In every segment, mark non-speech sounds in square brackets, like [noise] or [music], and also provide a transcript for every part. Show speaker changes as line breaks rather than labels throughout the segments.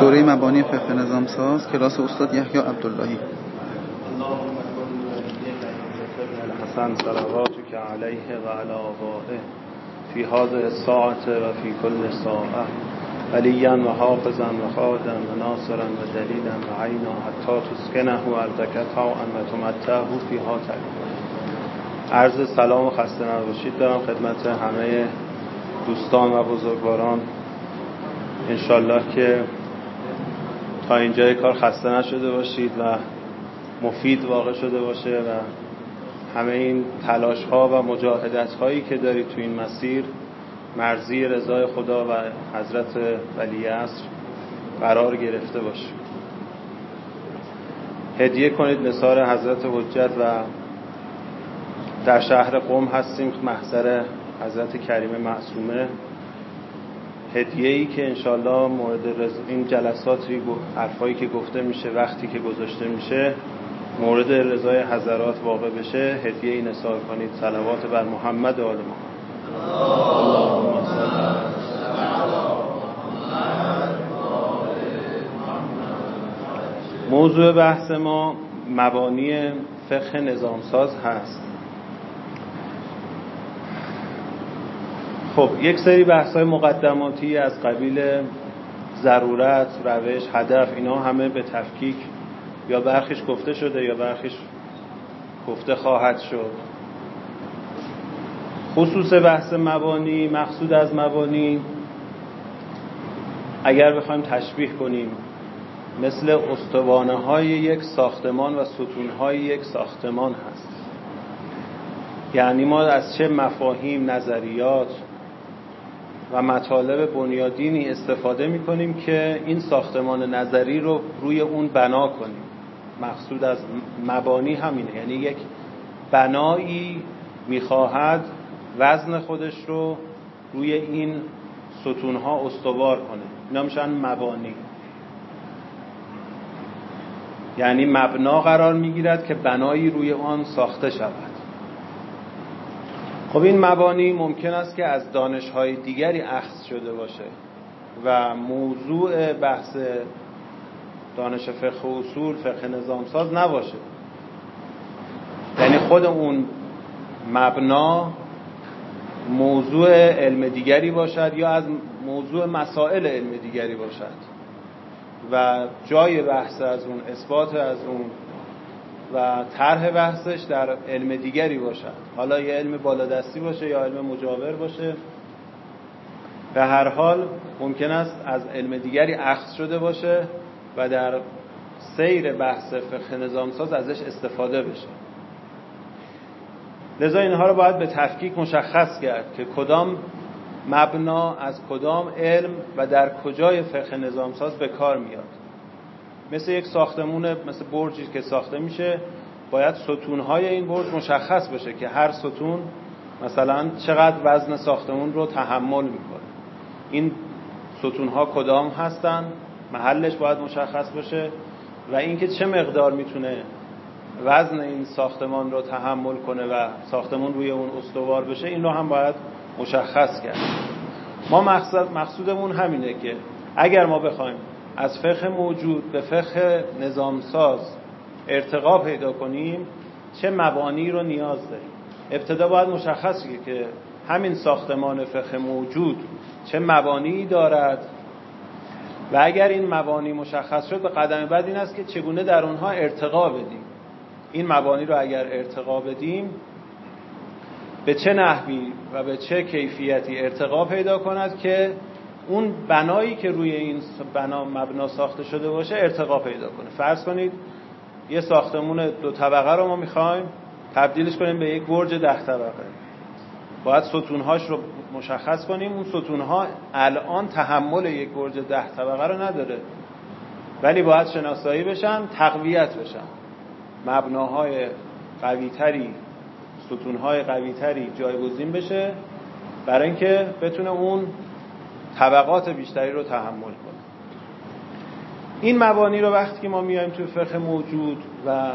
دوره مبانی فقه نظام ساز کلاس استاد یحیی عبداللهی.
حسن صلواتك علیه و علی آبائه فی هذه الساعت و فی کل ساعه ولیا و حافظا و خادا و ناصرا و دلیلا و عینا حتی تسکنه و ارزک طاعا و تمتعه فیها عرض سلام و خسته نباشید. دارم خدمت همه دوستان و بزرگواران. انشالله که تا اینجای کار خسته نشده باشید و مفید واقع شده باشه و همه این تلاش ها و مجاهدت هایی که دارید تو این مسیر مرزی رضای خدا و حضرت ولی عصر قرار گرفته باشه هدیه کنید نصار حضرت حجت و در شهر قوم هستیم محضر حضرت کریم معصومه. هدیه ای که انشالله مورد این جلساتی حرفایی که گفته میشه وقتی که گذاشته میشه مورد رضای حضرات واقع بشه. هدیه ای نثار کنید. صلوات بر محمد و آل محمد. موضوع بحث ما مبانی فقه نظامساز هست. خب یک سری بحث های مقدماتی از قبیل ضرورت، روش، هدف اینا همه به تفکیک یا برخیش گفته شده یا برخیش گفته خواهد شد. خصوص بحث مبانی مقصود از مبانی اگر بخوایم تشبیه کنیم مثل استوانه های یک ساختمان و ستون های یک ساختمان هست. یعنی ما از چه مفاهیم نظریات و مطالب بنیادینی استفاده می کنیم که این ساختمان نظری رو روی اون بنا کنیم. مقصود از مبانی همینه یعنی یک بنایی می‌خواهد وزن خودش رو روی این ستونها استوار کنه. اینا میشن مبانی. یعنی مبنا قرار می‌گیرد که بنایی روی آن ساخته شود. خب این مبانی ممکن است که از دانشهای دیگری اخذ شده باشه و موضوع بحث دانش فقه و اصول فقه نظامساز نباشه. یعنی خود اون مبنا موضوع علم دیگری باشد یا از موضوع مسائل علم دیگری باشد. و جای بحث از اون اثبات از اون و طرح بحثش در علم دیگری باشد. حالا یه علم بالادستی باشه یا علم مجاور باشه. به هر حال ممکن است از علم دیگری اخذ شده باشه و در سیر بحث فقه نظامساز ازش استفاده بشه. لذا اینها رو باید به تفکیک مشخص کرد که کدام مبنا از کدام علم و در کجای فقه نظامساز به کار میاد. مثل یک ساختمون مثل برجی که ساخته میشه باید ستونهای این برج مشخص بشه که هر ستون مثلا چقدر وزن ساختمون رو تحمل می‌کنه. این ستونها کدام هستن؟ محلش باید مشخص باشه و اینکه چه مقدار می‌تونه وزن این ساختمان رو تحمل کنه و ساختمون روی اون استوار بشه این رو هم باید مشخص کرد. ما مقصودمون همینه که اگر ما بخوایم از فقه موجود به فقه نظامساز ارتقا پیدا کنیم چه مبانی رو نیاز داریم. ابتدا باید مشخص که همین ساختمان فقه موجود چه مبانی دارد. و اگر این مبانی مشخص شد به قدم بعد این است که چگونه در اونها ارتقا بدیم. این مبانی رو اگر ارتقا بدیم به چه نحوی و به چه کیفیتی ارتقا پیدا کند که اون بنایی که روی این بنا مبنا ساخته شده باشه ارتقا پیدا کنه. فرض کنید یه ساختمون دو طبقه رو ما می‌خوایم تبدیلش کنیم به یک برج ده طبقه. باید ستونهاش رو مشخص کنیم. اون ستونها الان تحمل یک برج ده طبقه رو نداره. ولی باید شناسایی بشن تقویت بشن. مبناهای قویتری ستونهای قویتری جایگزین بشه برای اینکه بتونه اون طبقات بیشتری رو تحمل کنه این مبانی رو وقتی که ما میایم توی فقه موجود و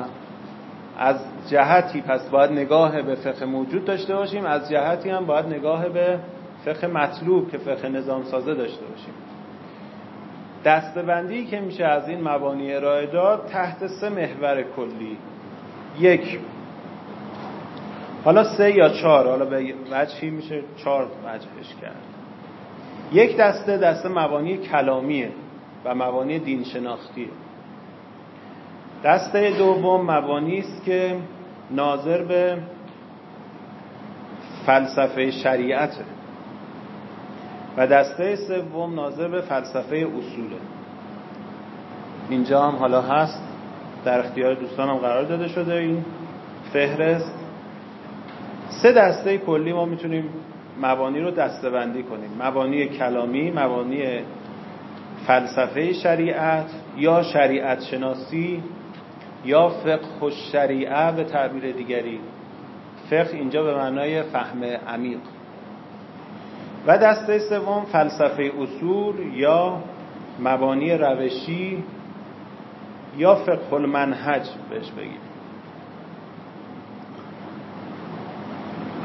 از جهتی پس باید نگاه به فقه موجود داشته باشیم از جهتی هم باید نگاه به فقه مطلوب که فقه نظام سازه داشته باشیم. دستبندی که میشه از این مبانی ارائه داد تحت سه محور کلی. یک حالا سه یا چهار؟ حالا به وجهی میشه چهار وجهش کرد. یک دسته دسته مبانی کلامیه و مبانی دین شناختیه دسته دوم مبانی است که ناظر به فلسفه شریعته. و دسته سوم ناظر به فلسفه اصوله. اینجا هم حالا هست. در اختیار دوستانم قرار داده شده این فهرست. سه دسته کلی ما می‌تونیم مبانی رو دسته بندی کنیم. مبانی کلامی مبانی فلسفه شریعت یا شریعت شناسی یا فقه شریعه به تعبیر دیگری. فقه اینجا به معنای فهم عمیق. و دسته سوم فلسفه اصول یا مبانی روشی یا فقه المنهج بهش بگیم.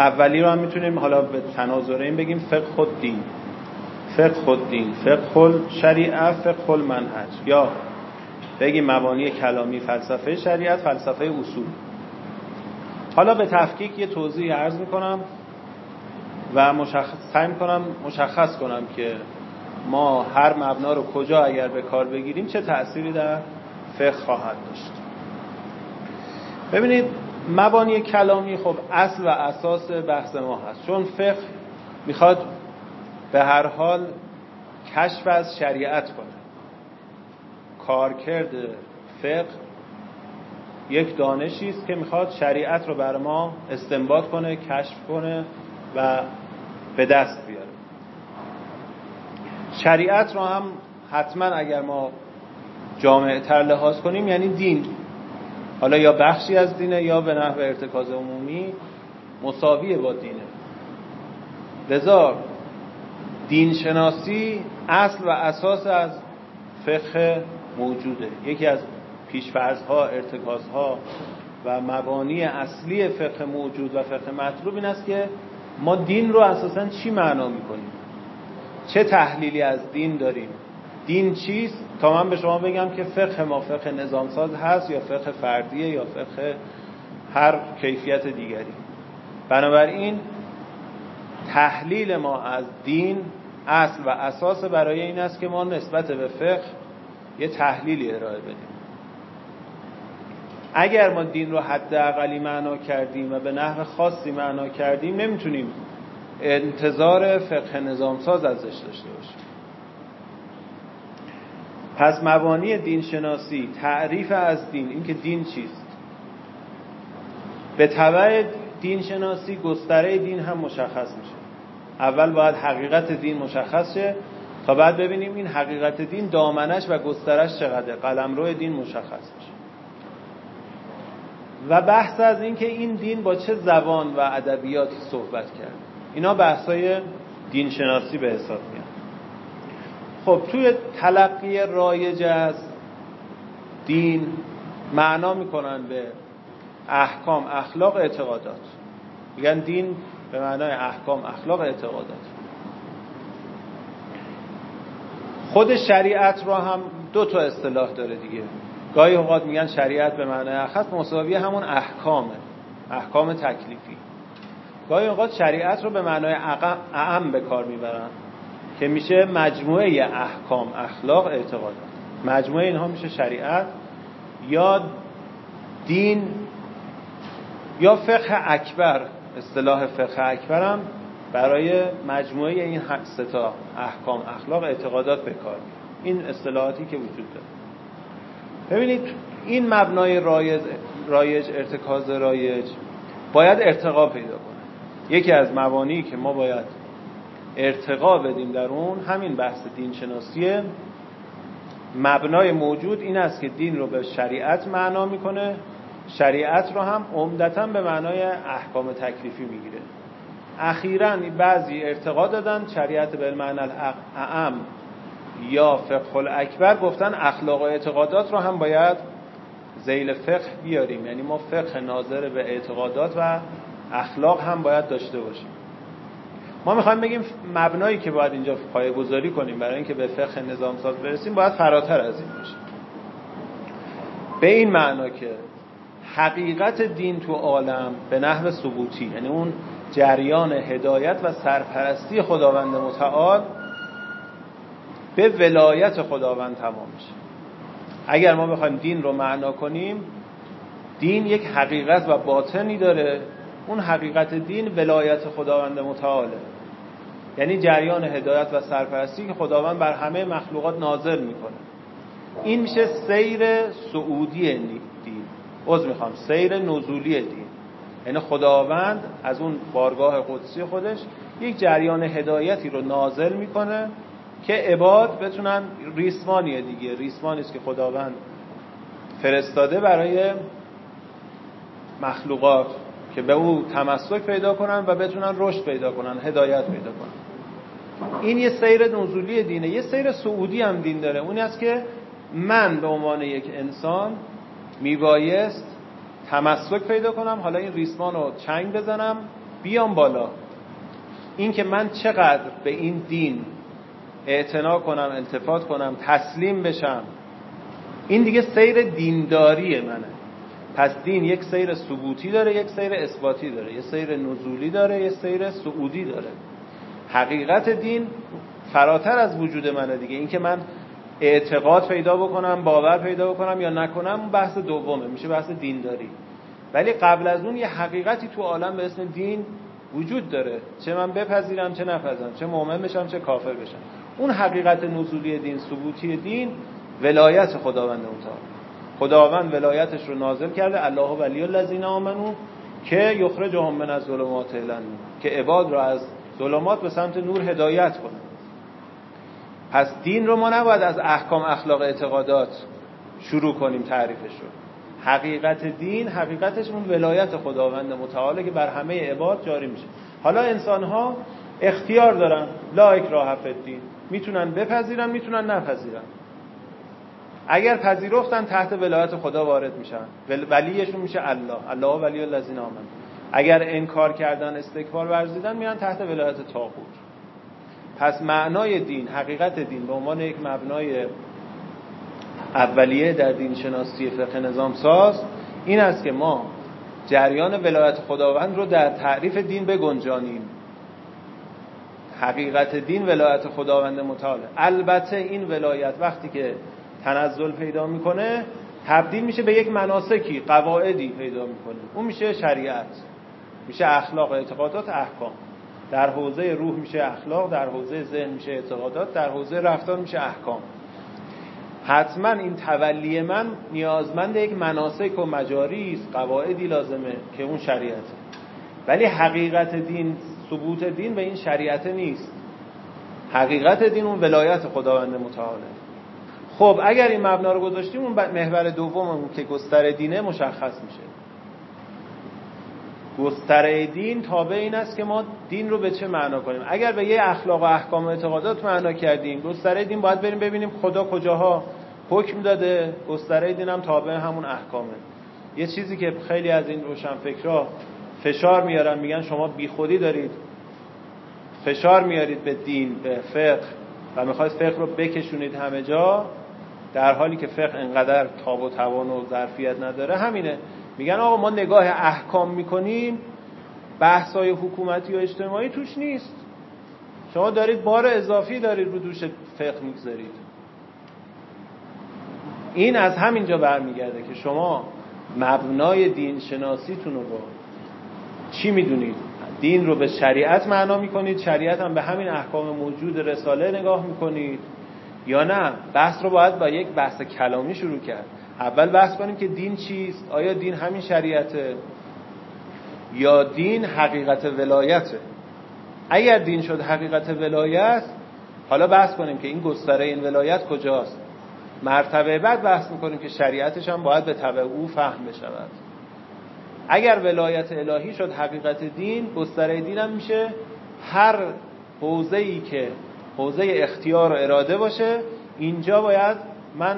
اولی رو هم می‌تونیم حالا به تناظر این بگیم فقه خود دین فقه خود دین فقه شریعه فقه المنهج. یا بگیم مبانی کلامی فلسفه شریعت فلسفه اصول. حالا به تفکیک یه توضیح عرض می‌کنم و مشخص سعی کنم مشخص کنم که ما هر مبنا رو کجا اگر به کار بگیریم چه تأثیری در فقه خواهد داشت. ببینید مبانی کلامی خب اصل و اساس بحث ما هست. چون فقه می‌خواد به هر حال کشف از شریعت کنه. کارکرد فقه یک دانشی است که می‌خواد شریعت رو بر ما استنباط کنه کشف کنه و به دست بیاره. شریعت رو هم حتما اگر ما جامعه تر لحاظ کنیم یعنی دین. حالا یا بخشی از دینه یا به نحو ارتکاز عمومی مساویه با دینه. لذا دینشناسی اصل و اساس از فقه موجوده. یکی از پیشفرزها ارتکازها و مبانی اصلی فقه موجود و فقه مطلوب این است که ما دین رو اساسا چی معنا می‌کنیم؟ چه تحلیلی از دین داریم؟ دین چیست؟ تا من به شما بگم که فقه ما فقه نظامساز هست یا فقه فردیه یا فقه هر کیفیت دیگری. بنابراین تحلیل ما از دین اصل و اساس برای این است که ما نسبت به فقه یه تحلیلی ارائه بدیم. اگر ما دین رو حداقلی معنا کردیم و به نحو خاصی معنا کردیم نمی‌تونیم انتظار فقه نظامساز ازش داشته باشیم. پس مبانی دین شناسی تعریف از دین اینکه دین چیست؟ به تبع دین شناسی گستره دین هم مشخص میشه. اول باید حقیقت دین مشخص شه تا بعد ببینیم این حقیقت دین دامنش و گسترش چقدر قلمرو دین مشخص میشه. و بحث از اینکه این دین با چه زبان و ادبیاتی صحبت کرد. اینا بحثای دین شناسی به حساب میاد. خب توی تلقی رایج از دین معنا می‌کنن به احکام اخلاق اعتقادات. میگن دین به معنای احکام اخلاق اعتقادات. خود شریعت رو هم دو تا اصطلاح داره دیگه. گاهی اوقات میگن شریعت به معنای اخص مساوی همون احکامه احکام تکلیفی. گاهی اوقات شریعت رو به معنای اعم به کار می‌برن. که میشه مجموعه احکام اخلاق اعتقادات مجموعه اینها میشه شریعت یا دین یا فقه اکبر. اصطلاح فقه اکبر هم برای مجموعه این ستا احکام اخلاق اعتقادات به کار این اصطلاحاتی که وجود داره. ببینید این مبنای رایج, رایج ارتکاز رایج باید ارتقا پیدا کنه. یکی از مبانی که ما باید ارتقا بدیم در اون همین بحث دین شناسیه مبنای موجود این است که دین رو به شریعت معنا می‌کنه شریعت رو هم عمدتا به معنای احکام تکلیفی می‌گیره. اخیرا بعضی ارتقا دادن شریعت به معنی اعم یا فقه الاکبر گفتن اخلاق و اعتقادات رو هم باید زیل فقه بیاریم. یعنی ما فقه ناظر به اعتقادات و اخلاق هم باید داشته باشیم. ما می‌خوایم بگیم مبنایی که باید اینجا پایه گذاری کنیم برای اینکه به فقه نظام ساز برسیم باید فراتر از این باشه. به این معنا که حقیقت دین تو عالم به نحو ثبوتی یعنی اون جریان هدایت و سرپرستی خداوند متعال به ولایت خداوند تمام میشه. اگر ما بخوایم دین رو معنا کنیم دین یک حقیقت و باطنی داره اون حقیقت دین ولایت خداوند متعاله. یعنی جریان هدایت و سرپرستی که خداوند بر همه مخلوقات نازل می‌کنه. این میشه سیر سعودی دین. عذر می‌خوام سیر نزولی دین. یعنی خداوند از اون بارگاه قدسی خودش یک جریان هدایتی رو نازل می‌کنه که عباد بتونن ریسمانیه دیگه ریسمانی است که خداوند فرستاده برای مخلوقات. که به او تمسک پیدا کنن و بتونن رشد پیدا کنن هدایت پیدا کنن. این یه سیر نزولی دینه یه سیر سعودی هم دین داره. اونی است که من به عنوان یک انسان میبایست تمسک پیدا کنم. حالا این ریسمان رو چنگ بزنم بیام بالا. این که من چقدر به این دین اعتنا کنم التفات کنم تسلیم بشم این دیگه سیر دینداری منه. پس دین یک سیر ثبوتی داره یک سیر اثباتی داره یه سیر نزولی داره یه سیر سعودی داره. حقیقت دین فراتر از وجود منه دیگه. این که من اعتقاد پیدا بکنم باور پیدا بکنم یا نکنم بحث دومه میشه بحث دینداری. ولی قبل از اون یه حقیقتی تو عالم به اسم دین وجود داره. چه من بپذیرم چه نپذیرم چه مؤمن بشم چه کافر بشم. اون حقیقت نزولی دین ثبوتی دین ولایت خداوند متعال خداوند ولایتش رو نازل کرده الله ولی الذین آمنو که یخرجهم من از ظلمات الان که عباد رو از ظلمات به سمت نور هدایت کنه پس دین رو ما نباید از احکام اخلاق اعتقادات شروع کنیم تعریفش رو. حقیقت دین حقیقتش اون ولایت خداوند متعاله که بر همه عباد جاری میشه. حالا انسان ها اختیار دارن لا اکراه فی الدین. می‌تونن بپذیرن می‌تونن نپذیرن. اگر پذیرفتن تحت ولایت خدا وارد میشن. ولیشون میشه الله. الله ولی الذین آمن اگر انکار کردن استکبار ورزیدن میان تحت ولایت طاغوت. پس معنای دین حقیقت دین به عنوان یک مبنای اولیه در دین شناسی فقه نظام ساز این است که ما جریان ولایت خداوند رو در تعریف دین بگنجانیم. حقیقت دین ولایت خداوند متعال البته این ولایت وقتی که تنزل پیدا می‌کنه تبدیل میشه به یک مناسکی قواعدی پیدا می‌کنه. اون میشه شریعت میشه اخلاق اعتقادات احکام. در حوزه روح میشه اخلاق در حوزه ذهن میشه اعتقادات در حوزه رفتار میشه احکام. حتما این تولی من نیازمند یک مناسک و مجاری است قواعدی لازمه که اون شریعته. ولی حقیقت دین ثبوت دین به این شریعت نیست. حقیقت دین اون ولایت خداوند متعاله. خب اگر این مبنا رو گذاشتیم اون محور دوم که گستر دینه مشخص میشه. گستره دین تابع این است که ما دین رو به چه معنا کنیم. اگر به یه اخلاق و احکام و اعتقادات معنا کردیم گستره دین باید بریم ببینیم خدا کجاها حکم داده. گستره دین هم تابع همون احکامه. یه چیزی که خیلی از این روشن فکرها فشار میارن میگن شما بیخودی دارید. فشار میارید به دین به فقه. و می‌خواید فقه رو بکشونید همه جا. در حالی که فقه انقدر تاب و توان و ظرفیت نداره همینه. میگن آقا ما نگاه احکام می‌کنیم بحثای حکومتی و اجتماعی توش نیست. شما دارید بار اضافی دارید رو دوش فقه می‌گذارید. این از همینجا برمیگرده که شما مبنای دین شناسیتون رو چی می‌دونید؟ دین رو به شریعت معنا می‌کنید شریعت هم به همین احکام موجود رساله نگاه می‌کنید. یا نه بحث رو باید با یک بحث کلامی شروع کرد. اول بحث کنیم که دین چیست؟ آیا دین همین شریعته؟ یا دین حقیقت ولایته؟ اگر دین شد حقیقت ولایت حالا بحث کنیم که این گستره این ولایت کجاست؟ مرتبه بعد بحث می‌کنیم که شریعتش هم باید به طبع او فهم بشود. اگر ولایت الهی شد حقیقت دین گستره دین هم میشه هر حوزه ای که حوزه اختیار و اراده باشه اینجا باید من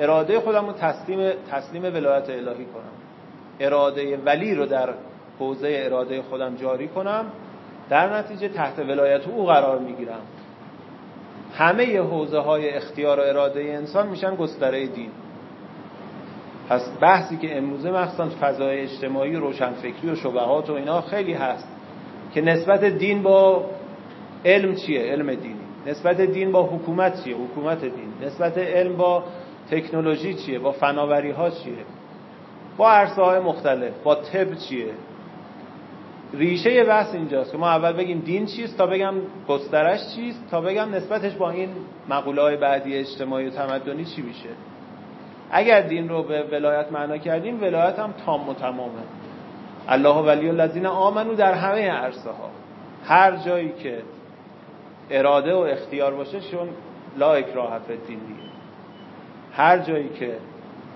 اراده خودم رو تسلیم, تسلیم ولایت الهی کنم. اراده ولی رو در حوزه اراده خودم جاری کنم در نتیجه تحت ولایت او قرار می‌گیرم. همه حوزه های اختیار و اراده انسان میشن گستره دین. پس بحثی که امروزه مخصوصا فضای اجتماعی روشنفکری و شبهات و اینا خیلی هست که نسبت دین با علم چیه؟ علم دینی. نسبت دین با حکومت چیه؟ حکومت دین. نسبت علم با تکنولوژی چیه؟ با فناوری ها چیه؟ با عرصه های مختلف. با طب چیه؟ ریشه بحث اینجاست که ما اول بگیم دین چیست تا بگم گسترش چیست تا بگم نسبتش با این مقوله های بعدی اجتماعی و تمدنی چی میشه. اگر دین رو به ولایت معنا کردیم ولایت هم تام و تمامه. الله ولی الذین آمنو در همه عرصه ها هر جایی که اراده و اختیار باشه چون لا اکراه فی دین دیگه. هر جایی که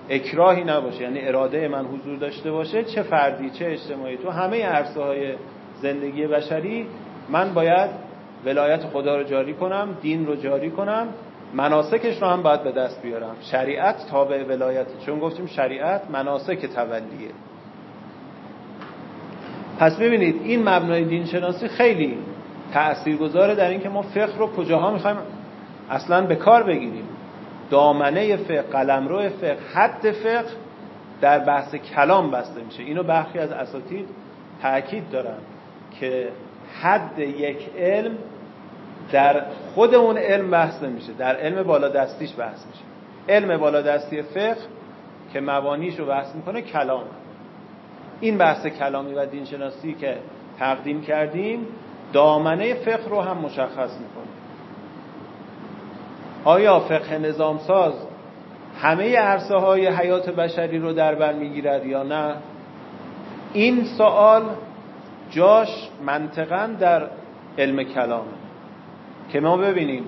اکراهی نباشه یعنی اراده من حضور داشته باشه چه فردی چه اجتماعی تو همه عرصه های زندگی بشری من باید ولایت خدا رو جاری کنم دین رو جاری کنم مناسکش رو هم باید به دست بیارم. شریعت تابع ولایت چون گفتیم شریعت مناسک تولیه. پس ببینید این مبنای دین شناسی خیلی تأثیرگذاره در اینکه ما فقه رو کجاها می‌خوایم اصلا به کار بگیریم. دامنه فقه قلمرو فقه حد فقه در بحث کلام بسته میشه. اینو برخی از اساتید تاکید دارن که حد یک علم در خود اون علم بحث نمیشه در علم بالا دستیش بحث میشه. علم بالا دستی فقه که مبانیش رو بحث می‌کنه کلام. این بحث کلامی و دینشناسی که تقدیم کردیم دامنه فقه رو هم مشخص می‌کنه. آیا فقه نظامساز همه عرصه های حیات بشری رو در بر می‌گیرد یا نه؟ این سوال جاش منطقا در علم کلامه. که ما ببینیم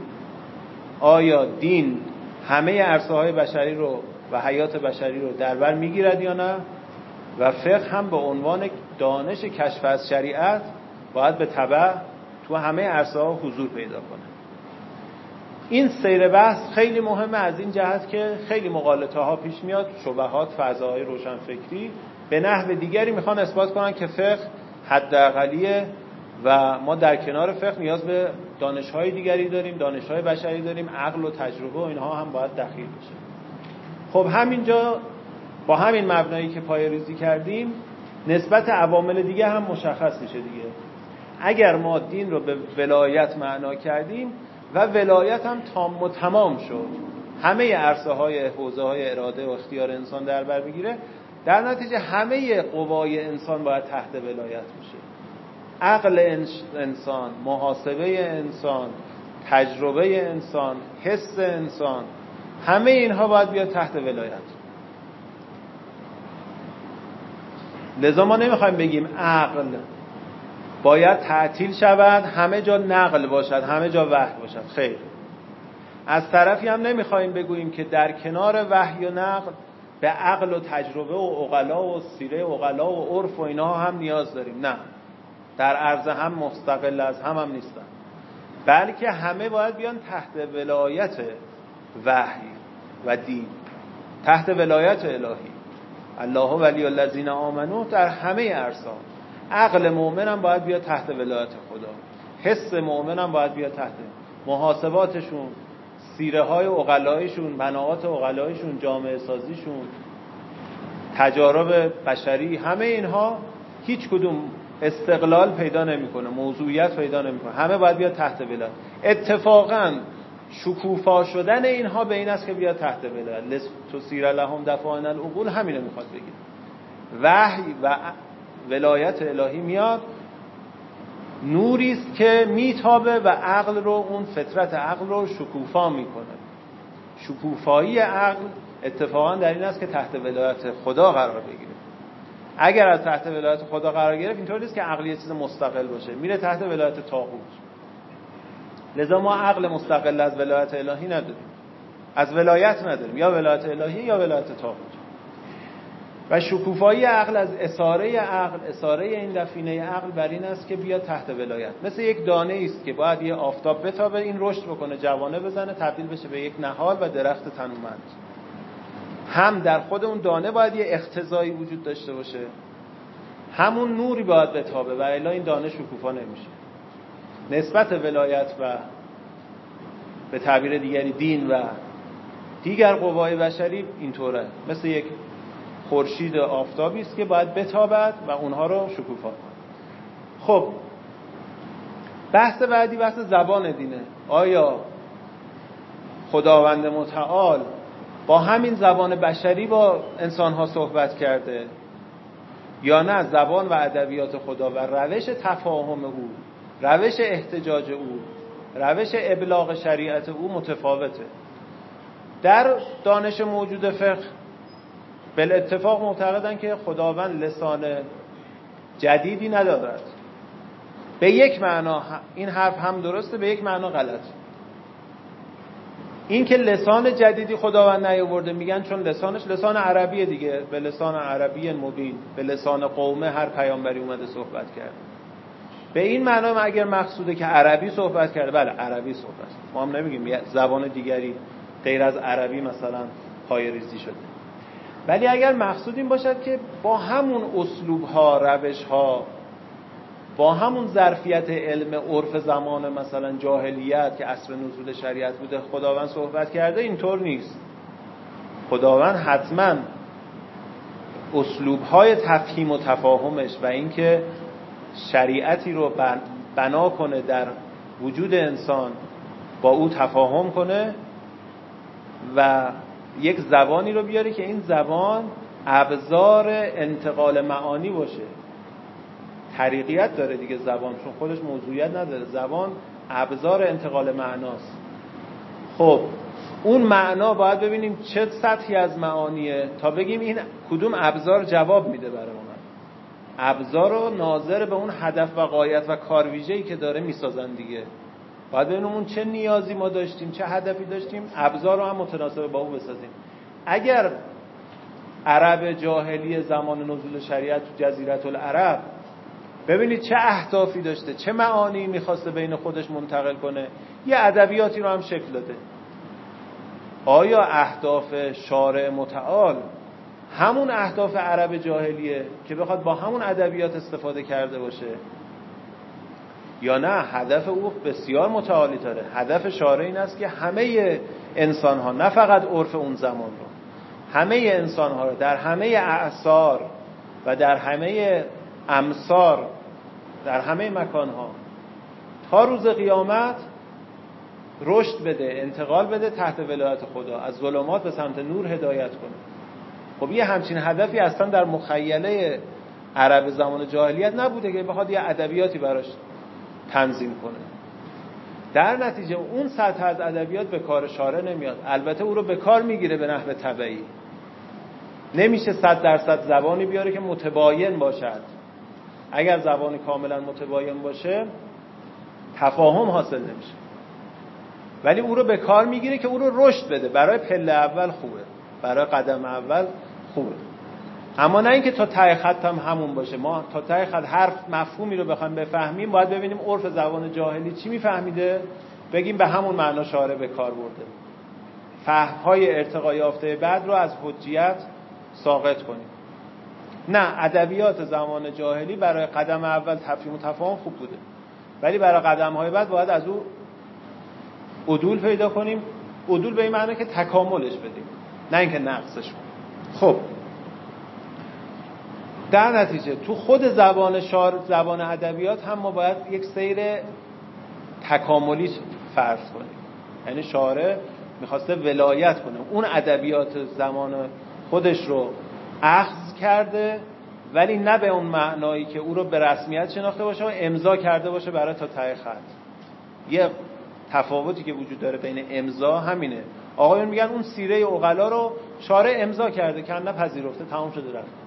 آیا دین همه عرصه های بشری رو و حیات بشری رو در بر می‌گیرد یا نه؟ و فقه هم به عنوان دانش کشف از شریعت باید به طبع تو همه عرصه حضور پیدا کنه. این سیر بحث خیلی مهمه از این جهت که خیلی مقالطه ها پیش میاد شبهات فضاهای روشنفکری. به نحو دیگری می‌خوان اثبات کنن که فقه حداقلیه و ما در کنار فقه نیاز به دانشهای دیگری داریم دانشهای بشری داریم عقل و تجربه و اینها هم باید دخیل بشه. خب همینجا با همین مبنایی که پای ریزی کردیم نسبت عوامل دیگه هم مشخص میشه دیگه. اگر ما دین رو به ولایت معنا کردیم و ولایت هم تام و تمام شد. همه عرصه های حوزه های اراده و اختیار انسان در بر بگیره در نتیجه همه قوای انسان باید تحت ولایت بشه. عقل انسان محاسبه انسان تجربه انسان حس انسان همه اینها باید بیاد تحت ولایت. لذا ما نمی‌خوایم بگیم عقل باید تعطیل شود همه جا نقل باشد همه جا وحی باشد. خیر. از طرفی هم نمی‌خوایم بگوییم که در کنار وحی و نقل به عقل و تجربه و اقلا و سیره اقلا و عرف و اینها هم نیاز داریم. نه. در عرض هم مستقل از هم هم نیستن. بلکه همه باید بیان تحت ولایت وحی و دین. تحت ولایت الهی. الله ولی الذین آمنو در همه ارسان عقل مؤمنم باید بیاد تحت ولایت خدا. حس مؤمنم باید بیاد تحت محاسباتشون سیره های اقلایشون مناعات اقلایشون جامعه سازیشون تجارب بشری همه اینها هیچ کدوم استقلال پیدا نمی‌کنه موضوعیت پیدا نمی‌کنه. همه باید بیاد تحت ولایت. اتفاقا شکوفا شدن اینها به این است که بیاد تحت ولایت. تو سیر لهم دفعان العقول همینو می‌خواد بگید وحی و ولایت الهی میاد نوری است که میتابه و عقل رو اون فطرت عقل رو شکوفا می‌کنه. شکوفایی عقل اتفاقا در این است که تحت ولایت خدا قرار بگیره. اگر از تحت ولایت خدا قرار گرفت اینطور نیست که عقل یه چیز مستقل باشه. میره تحت ولایت طاغوت. لذا ما عقل مستقل از ولایت الهی نداریم. از ولایت نداریم. یا ولایت الهی یا ولایت طاغوت. و شکوفایی عقل از اساره عقل اساره این دفینه عقل بر این است که بیاد تحت ولایت. مثل یک دانه است که باید یه آفتاب بتابه این رشد بکنه جوانه بزنه تبدیل بشه به یک نهال و درخت تنومند. هم در خود اون دانه باید یه اختزایی وجود داشته باشه. همون نوری باید بتابه و الا این دانه شکوفا نمیشه. نسبت ولایت و به تعبیر دیگری دین و دیگر قوای بشری اینطوره. مثل یک خورشید آفتابی است که باید بتابد و اونها رو شکوفا کنه خب بحث بعدی بحث زبان دینه. آیا خداوند متعال با همین زبان بشری با انسان ها صحبت کرده یا نه؟ زبان و ادبیات خدا و روش تفاهم او روش احتجاج او روش ابلاغ شریعت او متفاوته. در دانش موجود فقه بل اتفاق معتقدن که خداوند لسان جدیدی ندارد. به یک معنا این حرف هم درسته به یک معنا غلط. این که لسان جدیدی خداوند نیاورده میگن چون لسانش لسان عربی دیگه. به لسان عربی مبین به لسان قومه هر پیامبری اومده صحبت کرده به این معنا اگر مقصوده که عربی صحبت کرده بله عربی صحبت. ما هم نمیگیم زبان دیگری غیر از عربی مثلا پای ریزی شده. ولی اگر مقصود این باشد که با همون اسلوب ها روش ها با همون ظرفیت علم عرف زمان مثلا جاهلیت که اصر نزول شریعت بوده خداوند صحبت کرده اینطور نیست. خداوند حتما اسلوب های تفهیم و تفاهمش و اینکه شریعتی رو بنا کنه در وجود انسان با او تفاهم کنه و یک زبانی رو بیاره که این زبان ابزار انتقال معانی باشه. طریقیت داره دیگه زبان چون خودش موضوعیت نداره. زبان ابزار انتقال معناست. خب اون معنا باید ببینیم چه سطحی از معانیه. تا بگیم این کدوم ابزار جواب میده برای من ابزار رو ناظر به اون هدف و قایت و کارویژه‌ای که داره می‌سازن دیگه. باید ببینیم اون چه نیازی ما داشتیم چه هدفی داشتیم ابزار رو هم متناسب با او بسازیم. اگر عرب جاهلی زمان نزول شریعت تو جزیرت العرب ببینید چه اهدافی داشته چه معانی می‌خواسته بین خودش منتقل کنه یه ادبیاتی رو هم شکل داده. آیا اهداف شارع متعال همون اهداف عرب جاهلیه که بخواد با همون ادبیات استفاده کرده باشه؟ یا نه هدف او بسیار متعالی داره. هدف شارع این است که همه انسان ها نه فقط عرف اون زمان رو همه انسان ها رو در همه اعثار و در همه امثار در همه مکان ها تا روز قیامت رشد بده انتقال بده تحت ولایت خدا از ظلمات به سمت نور هدایت کنه. خب یه همچین هدفی اصلا در مخیله عرب زمان جاهلیت نبوده که بخواد یه ادبیاتی براش تنظیم کنه. در نتیجه اون سطح از ادبیات به کار شارع نمیاد. البته او رو به کار می‌گیره به نحو طبعی نمیشه صد درصد زبانی بیاره که متباین باشد. اگر زبان کاملا متباین باشه تفاهم حاصل نمیشه. ولی او رو به کار می‌گیره که او رو رشد بده. برای پله اول خوبه. برای قدم اول خوبه. اما نه اینکه تا ته خط هم همون باشه. ما تا ته خط حرف مفهومی رو بخوایم بفهمیم باید ببینیم عرف زبان جاهلی چی میفهمیده؟ بگیم به همون معنا شاره به کار برده. فهم های ارتقای یافته بعد رو از حجیت ساقط کنیم. نه ادبیات زمان جاهلی برای قدم اول تفهیم و تفاهم خوب بوده. ولی برای قدم های بعد باید از او عدول پیدا کنیم. عدول به این معنی که تکاملش بدیم. نه اینکه نقصش کنیم. خب. در نتیجه تو خود زبان شار زبان ادبیات هم ما باید یک سیر تکاملی فرض کنیم. یعنی شارع می‌خواسته ولایت کنه. اون ادبیات زمان خودش رو اخذ کرده ولی نه به اون معنایی که او رو به رسمیت شناخته باشه و امضا کرده باشه برای تا ته خط. یه تفاوتی که وجود داره بین امضا همینه. آقایون میگن اون سیره اوغلا رو شارع امضا کرده که نه پذیرفته تمام شده رفت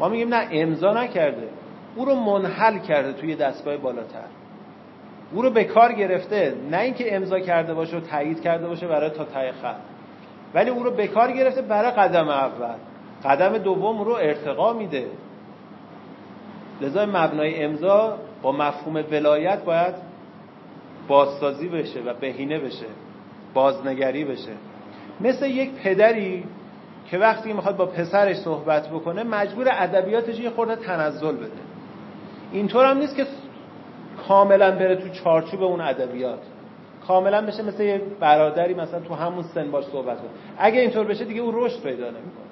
ما میگیم نه امضا نکرده. او رو منحل کرده توی دستگاه بالاتر. او رو به کار گرفته. نه اینکه امضا کرده باشه و تایید کرده باشه برای تا ته خط. ولی او رو به کار گرفته برای قدم اول. قدم دوم رو ارتقا میده. لذا مبنای امضا با مفهوم ولایت باید بازسازی بشه و بهینه بشه بازنگری بشه. مثل یک پدری که وقتی می‌خواد با پسرش صحبت بکنه مجبور ادبیاتش یه خورده تنزل بده. اینطور هم نیست که کاملا بره تو چارچوب اون ادبیات. کاملا بشه مثل یه برادری مثلا تو همون سن باش صحبت کنه. اگه اینطور بشه دیگه اون رشد پیدا نمی‌کنه.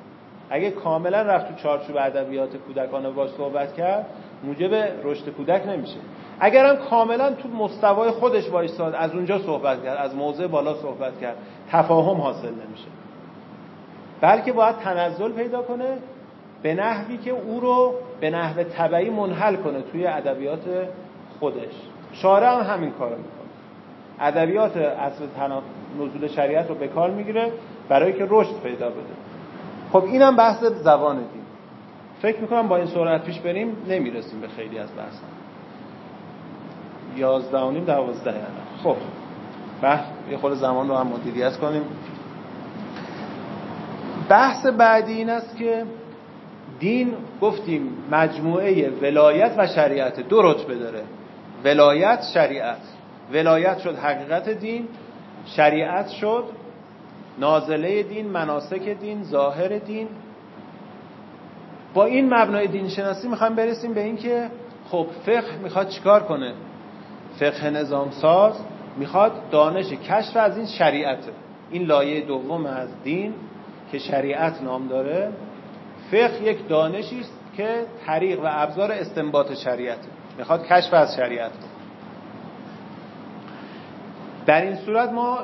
اگه کاملا رفت تو چارچوب ادبیات کودکانه باش صحبت کرد موجب رشد کودک نمیشه. اگرم کاملا تو مستوای خودش وایساد از اونجا صحبت کرد از موضع بالا صحبت کرد تفاهم حاصل نمیشه. بلکه باید تنزل پیدا کنه به نحوی که او رو به نحو طبعی منحل کنه توی ادبیات خودش. شارع هم همین کارو می‌کنه ادبیات اصل نزول شریعت رو به کار می‌گیره برای که رشد پیدا بده. خب اینم بحث زبان دین فکر می‌کنم با این سرعت پیش بریم نمی‌رسیم به خیلی از بحث یازده و نیم دوازده خب بحث یه خود زمان رو هم مدیریت کنیم. بحث بعدی این است که دین گفتیم مجموعه ولایت و شریعت. دو رتبه داره. ولایت شریعت. ولایت شد حقیقت دین شریعت شد نازله دین مناسک دین ظاهر دین. با این مبنای دین شناسی می‌خوایم برسیم به اینکه خب فقه می‌خواد چیکار کنه؟ فقه نظام ساز می‌خواد دانش کشف از این شریعته. این لایه دوم از دین که شریعت نام داره فقه یک دانشی است که طریق و ابزار استنباط شریعته می‌خواد کشف از شریعت در این صورت ما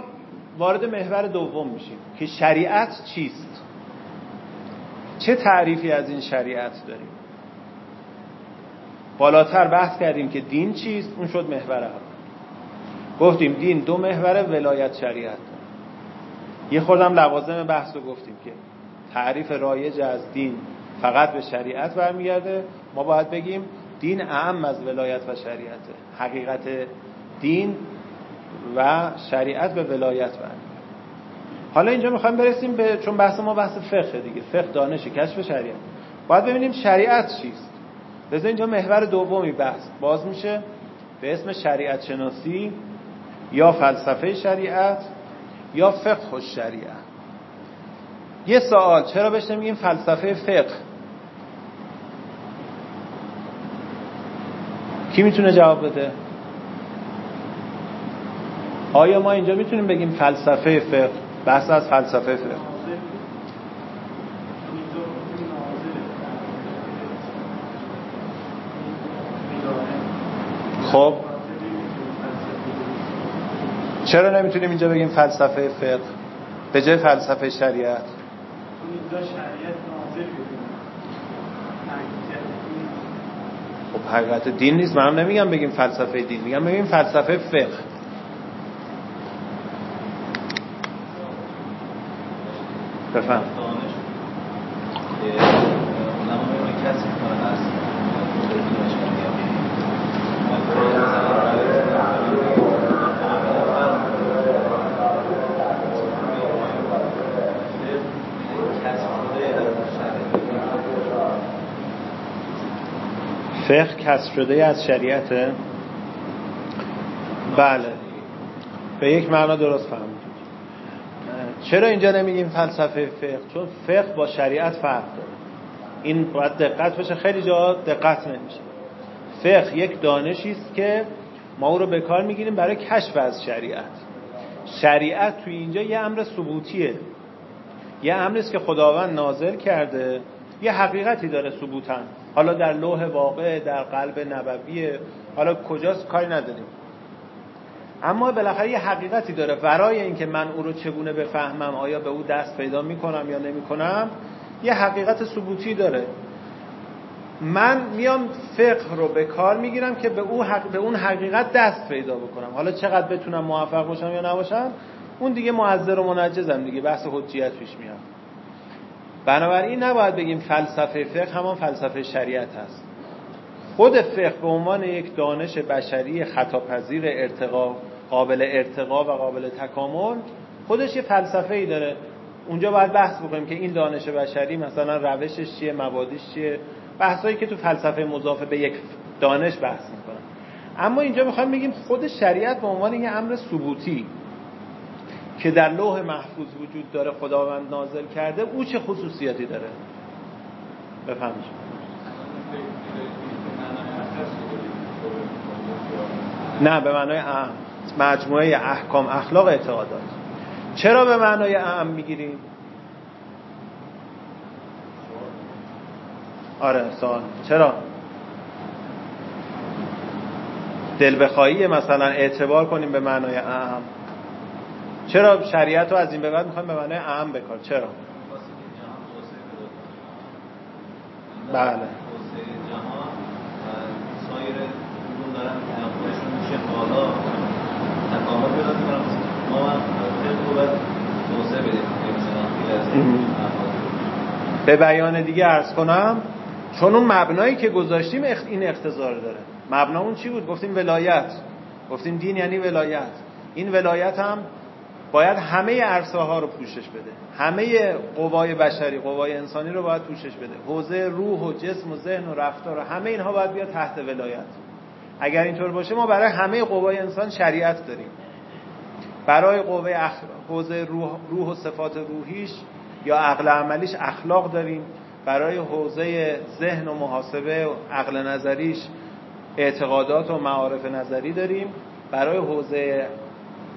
وارد محور دوم میشیم که شریعت چیست؟ چه تعریفی از این شریعت داریم؟ بالاتر بحث کردیم که دین چیست اون شد محور اول. گفتیم دین دو محور ولایت شریعت. یه خودم لوازم بحث رو گفتیم که تعریف رایج از دین فقط به شریعت برمیگرده. ما باید بگیم دین اعم از ولایت و شریعت حقیقت دین و شریعت به ولایت برمیگرده. حالا اینجا می‌خوایم برسیم به چون بحث ما بحث فقه دیگه. فقه دانش کشف شریعت. باید ببینیم شریعت چیست. لذا اینجا محور دومی بحث. باز میشه به اسم شریعت شناسی یا فلسفه شریعت یا فقه و شریعت یه سوال چرا بهش نمیگیم فلسفه فقه؟ کی می‌تونه جواب بده؟ آیا ما اینجا می‌تونیم بگیم فلسفه فقه؟ بحث از فلسفه فقه. خب. چرا نمی‌تونیم اینجا بگیم فلسفه فقه؟ به جای فلسفه شریعت. خب حقیقت دین نیست. من نمیگم بگیم فلسفه دین میگم بگیم فلسفه فقه. بفهم. فقه کسر شده از شریعته بله. به یک معنا درست فهمید چرا اینجا نمیگیم فلسفه فقه؟ چون فقه با شریعت فرق داره. این باید دقت بشه خیلی جا دقت نمیشه. فقه یک دانشی است که ما او رو به کار می‌گیریم برای کشف از شریعت. شریعت توی اینجا یه امر ثبوتیه. یه امری است که خداوند نازل کرده. یه حقیقتی داره ثبوتا. حالا در لوح واقع در قلب نبویه حالا کجاست؟ کاری نداریم. اما بالاخره یه حقیقتی داره. برای اینکه من او رو چگونه بفهمم آیا به او دست پیدا می‌کنم یا نمی‌کنم یه حقیقت ثبوتی داره. من میام فقه رو به کار می‌گیرم که به, او حق... به اون حقیقت دست پیدا بکنم. حالا چقدر بتونم موفق باشم یا نباشم اون دیگه معذر و منجزم دیگه بحث حجیت پیش میاد. بنابراین نباید بگیم فلسفه فقه همان فلسفه شریعت هست خود فقه به عنوان یک دانش بشری خطاپذیر ارتقا قابل ارتقا و قابل تکامل خودش یه فلسفه ای داره. اونجا باید بحث بکنیم که این دانش بشری مثلا روشش چیه مبادیش چیه؟ بحثایی که تو فلسفه مضاف به یک دانش بحث می‌کنن. اما اینجا می‌خوایم بگیم خود شریعت به عنوان یه امر ثبوتی. که در لوح محفوظ وجود داره خداوند نازل کرده او چه خصوصیاتی داره؟ بفهمید نه به معنای اهم. مجموعه احکام اخلاق اعتقادات چرا به معنای اهم می‌گیریم؟ آره سوال. چرا؟ دل بخواهی مثلا اعتبار کنیم به معنای اهم. چرا شریعت رو از این به بعد می‌خوایم به معنای اهم بکار؟ چرا؟ بله. به بیان دیگه ارز کنم چون اون مبنایی که گذاشتیم این اختزار داره. مبنامون چی بود؟ گفتیم ولایت. گفتیم دین یعنی ولایت. این ولایت هم باید همه عرصه ها رو پوشش بده. همه قوای بشری قوای انسانی رو باید پوشش بده. حوزه روح و جسم و ذهن و رفتار و همه اینها باید بیاد تحت ولایت. اگر اینطور باشه ما برای همه قوای انسان شریعت داریم. برای قوه اخ... حوزه روح... روح و صفات روحیش یا عقل عملیش اخلاق داریم. برای حوزه ذهن و محاسبه و عقل نظریش اعتقادات و معارف نظری داریم. برای حوزه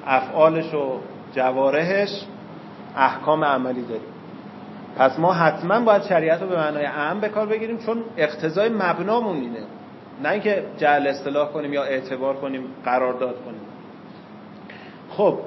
افعالش و جوارحش احکام عملی داریم. پس ما حتما باید شریعت رو به معنای اهم به کار بگیریم چون اقتضای مبنامون اینه. نه اینکه جعل اصطلاح کنیم یا اعتبار کنیم قرارداد کنیم. خب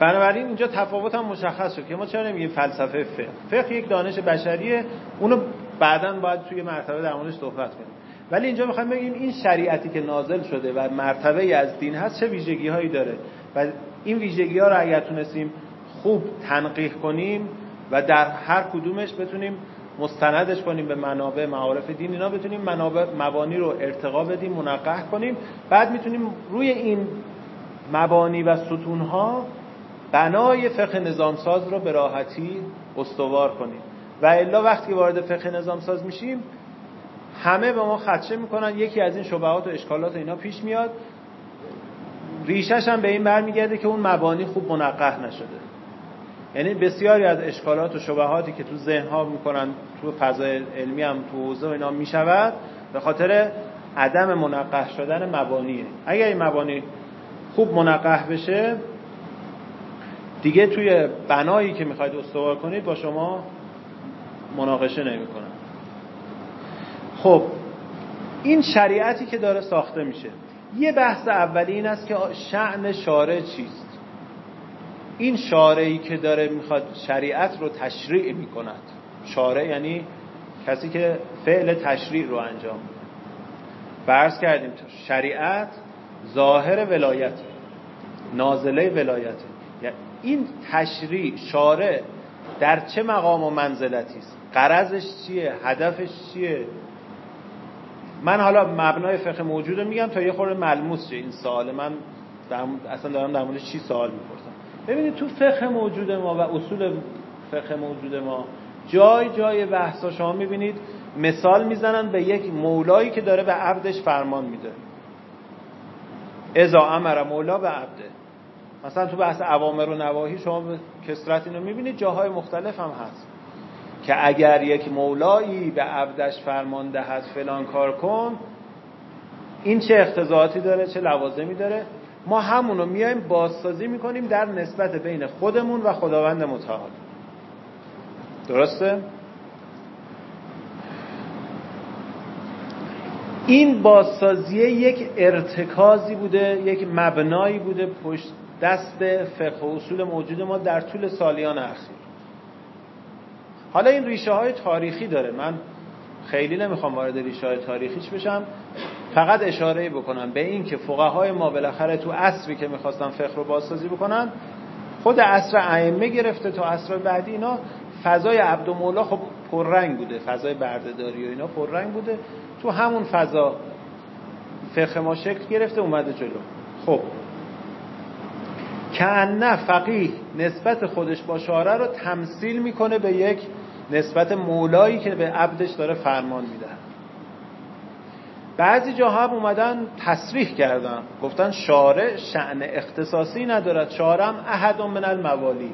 بنابراین اینجا تفاوت هم مشخص شد که ما چرا نمیگیم فلسفه فقه؟ فقه یک دانش بشریه اونو بعدا باید توی مرتبه در موردش صحبت کنیم. ولی اینجا می‌خوایم بگیم این شریعتی که نازل شده و مرتبه از دین هست چه ویژگی هایی داره؟ و این ویژگی ها رو اگر تونستیم خوب تنقیح کنیم و در هر کدومش بتونیم مستندش کنیم به منابع معارف دین اینا بتونیم منابع مبانی رو ارتقا بدیم منقح کنیم. بعد می‌تونیم روی این مبانی و ستون ها بنای فقه نظامساز رو به راحتی استوار کنیم. و الا وقتی وارد فقه نظامساز میشیم همه به ما خدشه می‌کنن. یکی از این شبهات و اشکالات اینا پیش میاد. ریشش هم به این برمیگرده که اون مبانی خوب منقح نشده. یعنی بسیاری از اشکالات و شبهاتی که تو ذهن ها می‌کنن تو فضای علمی هم تو حوزه اینا می‌شود به خاطر عدم منقح شدن مبانیه. اگر این مبانی خوب منقح بشه دیگه توی بنایی که می‌خواید استوار کنید با شما مناقشه نمی‌کنن خب این شریعتی که داره ساخته میشه یه بحث اولی این است که شعن شارع چیست؟ این شارعی که داره می‌خواد شریعت رو تشریع می‌کند. شارع یعنی کسی که فعل تشریع رو انجام فرض کردیم شریعت ظاهر ولایت نازله ولایت. یعنی این تشریع شارع در چه مقام و منزلتی است؟ قرضش چیه؟ هدفش چیه؟ من حالا مبنای فقه موجوده میگم تا یه خورده ملموس شه این سوال. من اصلا دارم در مورد چی سوال می‌پرسم. ببینید تو فقه موجود ما و اصول فقه موجود ما جای جای بحثا شما می‌بینید مثال می‌زنن به یک مولایی که داره به عبدش فرمان میده. ازا امر مولا به عبده. مثلا تو بحث عوامر و نواهی شما به کسرت اینو می‌بینید جاهای مختلف هم هست. که اگر یک مولایی به عبدش فرمان دهد فلان کار کن این چه اختزاعاتی داره چه لوازمی داره؟ ما همونو میایم بازسازی می‌کنیم در نسبت بین خودمون و خداوند متعال. درسته؟ این بازسازی یک ارتکازی بوده یک مبنایی بوده پشت دست فقه و اصول موجود ما در طول سالیان اخیر. حالا این ریشه های تاریخی داره. من خیلی نمی‌خوام وارد ریشه های تاریخیش بشم. فقط اشاره بکنم به این که فقهای ما بالاخره تو عصری که می‌خواستن فقه رو بازسازی بکنن خود عصر ائمه گرفته تا عصر بعدی اینا. فضای عبد و مولا خب پررنگ بوده فضای بردهداری و اینا پررنگ بوده. تو همون فضا فقه ما شکل گرفته اومده جلو. خب. که فقیه نسبت خودش با شاره رو تمثیل می‌کنه به یک نسبت مولایی که به عبدش داره فرمان میده. بعضی جاها هم اومدن تصریح کردن. گفتن شارع شعن اختصاصی ندارد. شارع هم احد من الموالی.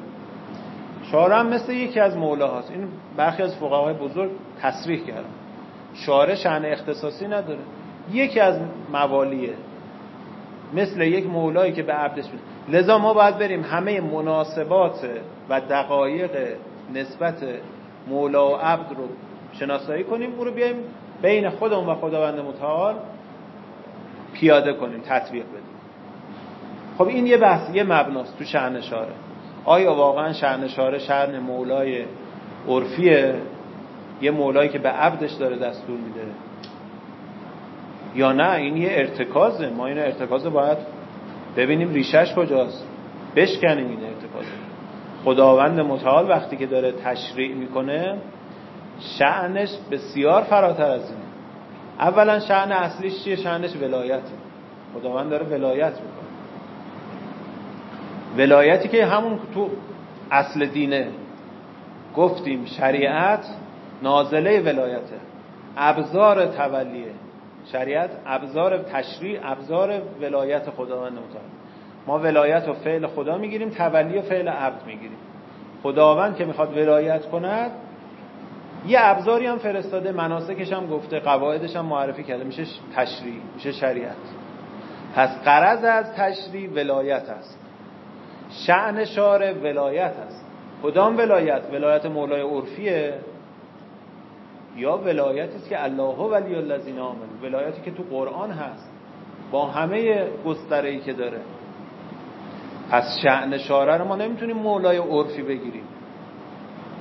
شارع هم مثل یکی از مولاهاست این برخی از فقهای بزرگ تصریح کردن. شارع شعن اختصاصی نداره. یکی از موالیه. مثل یک مولایی که به عبدش میده. لذا ما باید بریم همه مناسبات و دقایق نسبت مولا و عبد رو شناسایی کنیم او رو بیایم بین خودمون و خداوند متعال پیاده کنیم تطبیق بدیم. خب این یه بحث یه مبناست تو شأن شاره آیا واقعا شأن شاره شأن مولای عرفیه؟ یه مولایی که به عبدش داره دستور میده. یا نه این یه ارتکازه. ما این ارتکازه باید ببینیم ریشش کجاست. بشکنیم این ارتکازه خداوند متعال وقتی که داره تشریع می‌کنه شعنش بسیار فراتر از اینه اولا شعن اصلیش چیه؟ شعنش ولایته خداوند داره ولایت می‌کنه. ولایتی که همون تو اصل دینه. گفتیم شریعت نازله ولایته. ابزار تولیه. شریعت ابزار تشریع ابزار ولایت خداوند متعال. ما ولایت و فعل خدا می‌گیریم تولی و فعل عبد می‌گیریم. خداوند که می‌خواد ولایت کند یه ابزاری هم فرستاده مناسکش هم گفته قواعدش هم معرفی کرده. میشه تشریع میشه شریعت. پس قرض از تشریع ولایت است. شعن شار ولایت است. کدام ولایت؟ ولایت مولای عرفیه؟ یا ولایتی است که الله ولی الذین آمنوا. ولایتی که تو قرآن هست. با همه گستره که داره. پس شعن شاره رو ما نمی‌تونیم مولای عرفی بگیریم.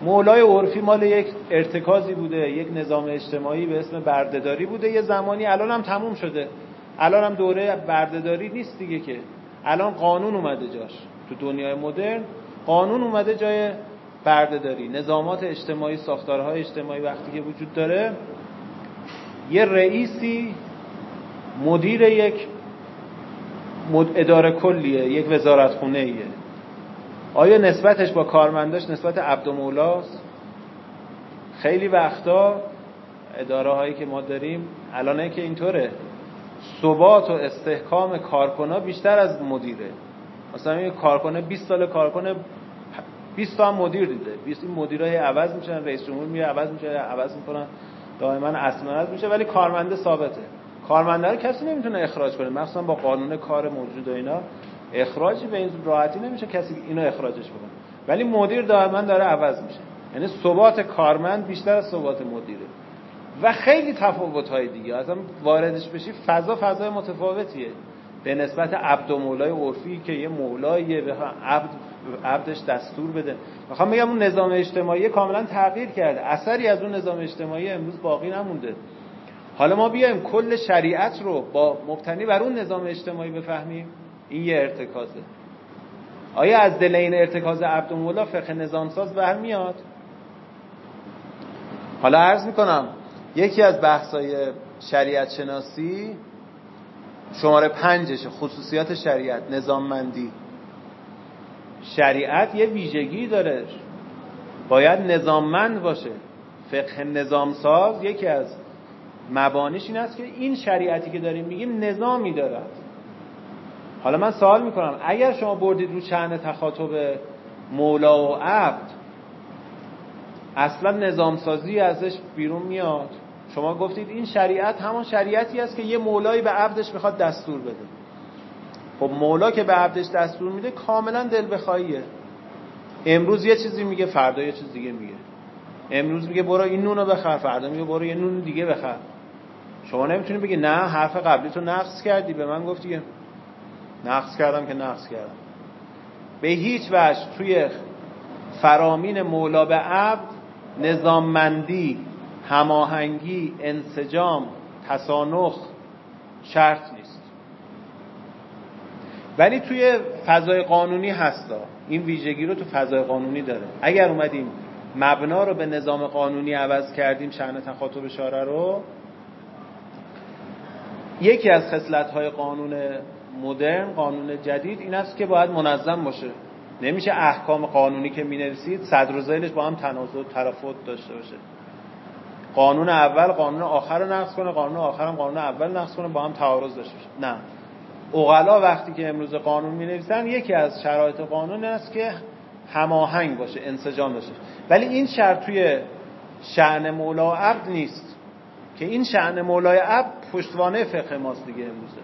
مولای عرفی مال یک ارتکازی بوده یک نظام اجتماعی به اسم بردهداری بوده. یه زمانی الان هم تموم شده. الان هم دوره بردهداری نیست دیگه که. الان قانون اومده جاش. تو دنیای مدرن قانون اومده جای بردهداری. نظامات اجتماعی ساختارهای اجتماعی وقتی که وجود داره یه رئیسی مدیر یک اداره کلیه یک وزارت خونه ایه آیا نسبتش با کارمنداش نسبت عبد مولاست خیلی وقتا اداره هایی که ما داریم الانه که اینطوره. ثبات و استحکام کارکنا بیشتر از مدیره. مثلا این کارکنه 20 سال کارکنه 20 تا مدیر دیده. 20 این مدیرای عوض میشن رئیس جمهور میره عوض میشه عوض می‌کنن دائما اسمنت میشه ولی کارمنده ثابته. کارمنده رو کسی نمی‌تونه اخراج کنه. مخصوصا با قانون کار موجود و اینا. اخراجی به این راحتی نمیشه کسی اینو اخراجش بکنه. ولی مدیر دائما داره عوض میشه. یعنی ثبات کارمند بیشتر از ثبات مدیره. و خیلی تفاوت های دیگه. اصلا واردش بشی فضا فضای متفاوتیه. به نسبت عبد و مولای عرفی که یه مولاییه به عبد عبدش دستور بده. می‌خوام بگم اون نظام اجتماعی کاملا تغییر کرده. اثری از اون نظام اجتماعی امروز باقی نمونده. حالا ما بیایم کل شریعت رو با مبتنی بر اون نظام اجتماعی بفهمیم. این یه ارتکازه. آیا از دل این ارتکاز عبد و مولا فقه نظامساز برمیاد؟ حالا عرض می‌کنم یکی از بحثای شریعت شناسی شماره پنجش خصوصیات شریعت نظاممندی. شریعت یه ویژگی داره. باید نظاممند باشه. فقه نظامساز یکی از مبانیش این است که این شریعتی که داریم میگیم نظامی دارد. حالا من سوال می‌کنم اگر شما بردید رو چهن تخاطب مولا و عبد اصلا نظامسازی ازش بیرون میاد شما گفتید این شریعت همان شریعتی است که یه مولایی به عبدش می‌خواد دستور بده. خب مولا که به عبدش دستور میده کاملا دل بخواهیه امروز یه چیزی میگه فردا یه چیز دیگه میگه. امروز میگه برو این نونو بخر فردا میگه برو یه نون دیگه بخر. شما نمی‌تونی بگی نه حرف قبلی تو نقص کردی. به من گفتی نقص کردم که نقص کردم. به هیچ وجه توی فرامین مولا به عبد نظاممندی هماهنگی انسجام تسانخ شرط نیست. ولی توی فضای قانونی هستا. این ویژگی رو تو فضای قانونی داره. اگر اومدیم مبنا رو به نظام قانونی عوض کردیم شأن تخاطب شاره رو یکی از خصلت‌های قانون مدرن قانون جدید این است که باید منظم باشه. نمیشه احکام قانونی که می‌نویسید صدر و زیلش با هم تنازع و ترافت داشته باشه. قانون اول قانون آخر رو نقض کنه قانون آخر هم قانون اول نقض کنه با هم تعارض داشته باشه. نه. اغلا وقتی که امروز قانون می نویسن یکی از شرایط قانون است که هماهنگ باشه انسجام باشه. ولی این شرط توی شعن مولا عبد نیست. که این شعن مولای عبد پشتوانه فقه ماست دیگه امروزه.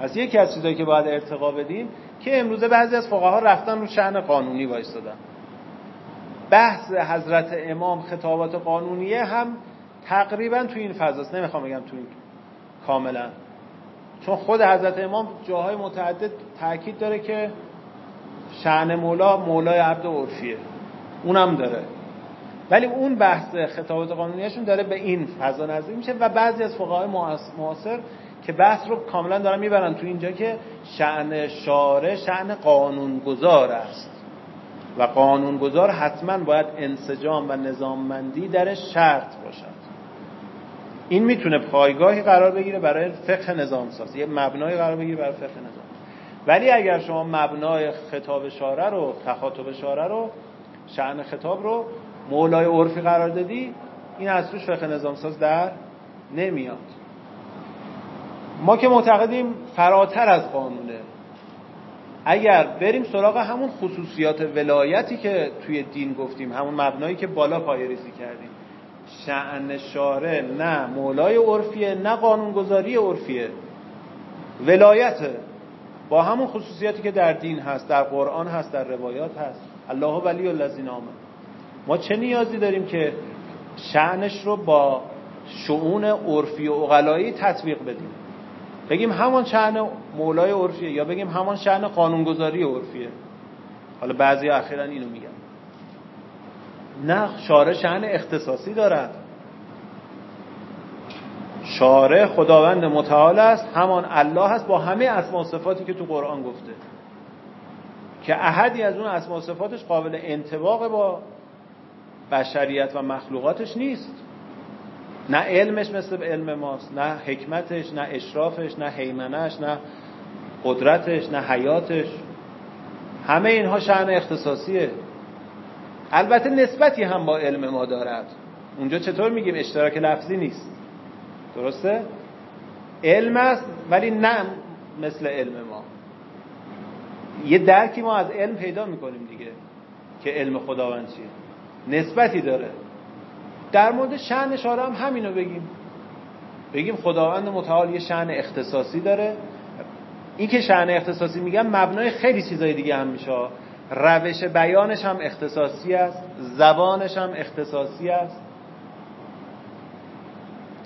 پس یکی از چیزایی که باید ارتقا بدیم که امروزه بعضی از فقها رفتن رو شأن قانونی وایستادن. بحث حضرت امام خطابات قانونیه هم تقریبا تو این فضاست نمی‌خوام بگم تو این کاملا. چون خود حضرت امام جاهای متعدد تاکید داره که شعن مولا مولای عبد عرفیه. اونم داره. ولی اون بحث خطابات قانونیشون داره به این فضا نزدیک میشه و بعضی از فقهای معاصر که بحث رو کاملا دارن می‌برن تو اینجا که شعن شاره شعن قانونگذار است. و قانونگذار حتما باید انسجام و نظاممندی درش شرط باشد. این می‌تونه پایگاهی قرار بگیره برای فقه نظام سازی یه مبنای قرار بگیره برای فقه نظام. ولی اگر شما مبنای خطاب شاره رو تخاطب شاره رو شعن خطاب رو مولای عرفی قرار دادی این از توش فقه نظام ساز در نمیاد. ما که معتقدیم فراتر از قانونه. اگر بریم سراغ همون خصوصیات ولایتی که توی دین گفتیم همون مبنایی که بالا پای ریزی کردیم. شعن شاره نه مولای عرفیه نه قانونگذاری عرفیه. ولایت با همون خصوصیاتی که در دین هست در قرآن هست در روایات هست. الله ولی الذین آمن ما چه نیازی داریم که شعنش رو با شعون عرفی و اقلایی تطبیق بدیم؟ بگیم همان شعن مولای عرفیه یا بگیم همان شعن قانونگذاری عرفیه؟ حالا بعضی اخیرا اینو میگن. نه شارع شعن اختصاصی دارد شارع خداوند متعال است همان الله است با همه اسما صفاتی که تو قرآن گفته. که احدی از اون اسما صفاتش قابل انتباق با بشریت و مخلوقاتش نیست. نه علمش مثل علم ماست نه حکمتش نه اشرافش نه حیمنش نه قدرتش نه حیاتش. همه اینها شعن اختصاصیه. البته نسبتی هم با علم ما دارد. اونجا چطور میگیم اشتراک لفظی نیست؟ درسته؟ علم است ولی نه مثل علم ما. یه درکی ما از علم پیدا می‌کنیم دیگه که علم خداوند چیه. نسبتی داره. در مورد شعن اشاره هم همینو بگیم. بگیم خداوند متعال یه شعن اختصاصی داره. این که شعن اختصاصی میگم مبنای خیلی چیزای دیگه هم میشه. روش بیانش هم اختصاصی است زبانش هم اختصاصی است.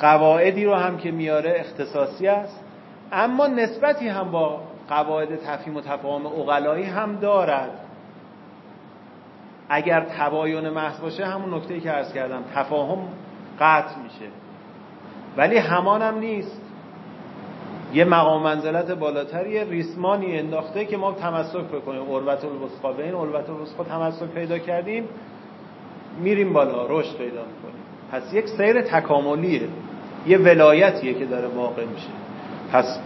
قواعدی رو هم که میاره اختصاصی است. اما نسبتی هم با قواعد تفهیم و تفاهم اقلایی هم دارد. اگر تباین محض باشه همون نکته که عرض کردم تفاهم قطع میشه. ولی همان هم نیست. یه مقام منزلت بالاتری ریسمانی انداخته که ما تمسک بکنیم. عروت الوسقا به این عروت الوسقا تمسک پیدا کردیم میریم بالا رشد پیدا می‌کنیم. پس یک سیر تکاملیه. یه ولایتیه که داره واقع میشه. پس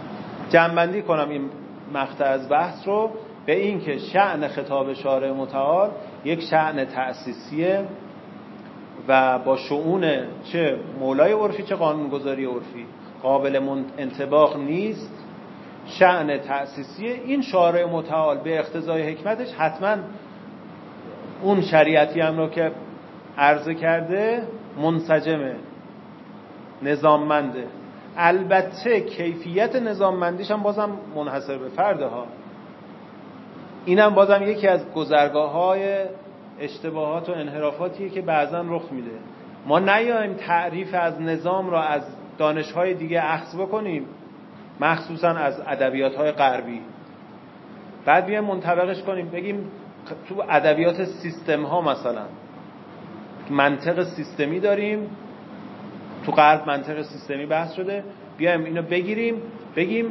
جنبندی کنم این مقطع از بحث رو به این که شعن خطاب شارع متعال یک شعن تأسیسیه و با شعون چه مولای عرفی چه قانونگذاری عرفی. قابل انتباق نیست. شعن تأسیسی این شارع متعال به اقتضای حکمتش حتما اون شریعتی هم رو که عرضه کرده منسجمه نظاممنده. البته کیفیت نظاممندیش هم بازم منحصر به فرده ها اینم بازم یکی از گذرگاه های اشتباهات و انحرافاتیه که بعضا رخ میده. ما نیایم تعریف از نظام را از دانشهای دیگه اخذ بکنیم مخصوصا از ادبیات های غربی. بعد بیایم منطبقش کنیم بگیم تو ادبیات سیستم ها مثلا منطق سیستمی داریم تو غرب منطق سیستمی بحث شده بیایم اینو بگیریم بگیم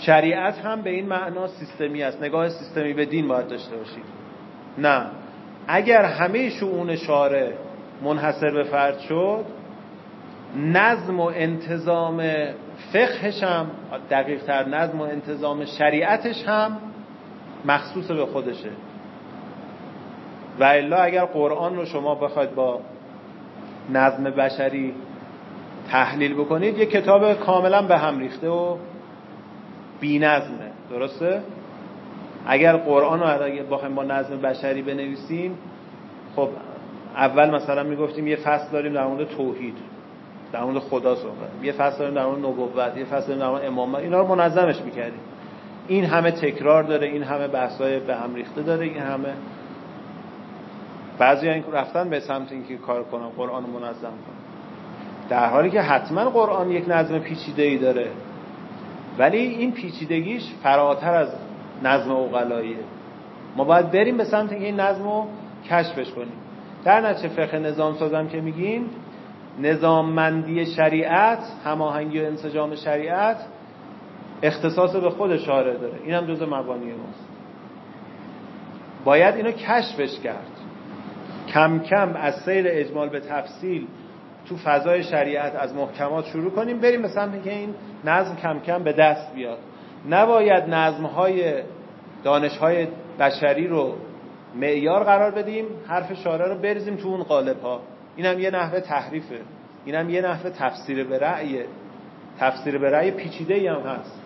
شریعت هم به این معنا سیستمی است. نگاه سیستمی به دین باید داشته باشیم نه. اگر همه شعون شاره منحصر به فرد شد نظم و انتظام فقهش هم دقیق تر نظم و انتظام شریعتش هم مخصوص به خودشه. و الا اگر قرآن رو شما بخواید با نظم بشری تحلیل بکنید یه کتاب کاملا به هم ریخته و بی نظمه درسته؟ اگر قرآن رو بخوایم با نظم بشری بنویسیم خب اول مثلا می‌گفتیم یه فصل داریم در مورد توحید در مورد خدا صحبت. یه فصل در مورد نبوت یه فصل در مورد امامت اینا رو منظمش می‌کردیم. این همه تکرار داره این همه بحثای به هم ریخته داره این همه. بعضی این رفتن به سمت اینکه کار کنن قرآن رو منظم کنن. در حالی که حتما قرآن یک نظم پیچیده ای داره. ولی این پیچیدگیش فراتر از نظم اوقلاییه. ما باید بریم به سمت این نظم رو کشفش کنیم. در نتیجه فقه نظام سازم که میگیم نظاممندی شریعت هماهنگی و انسجام شریعت اختصاص به خود شارع داره. این هم جز مبانی ماست. باید اینو کشفش کرد. کم کم از سیر اجمال به تفصیل تو فضای شریعت از محکمات شروع کنیم بریم به سمتی که این نظم کم کم به دست بیاد. نباید نظم های دانش های بشری رو معیار قرار بدیم حرف شارع رو بریزیم تو اون قالب ها اینم یه نحوه تحریفه. اینم یه نحوه تفسیر به رأیه تفسیر به رأی پیچیده ای هم هست.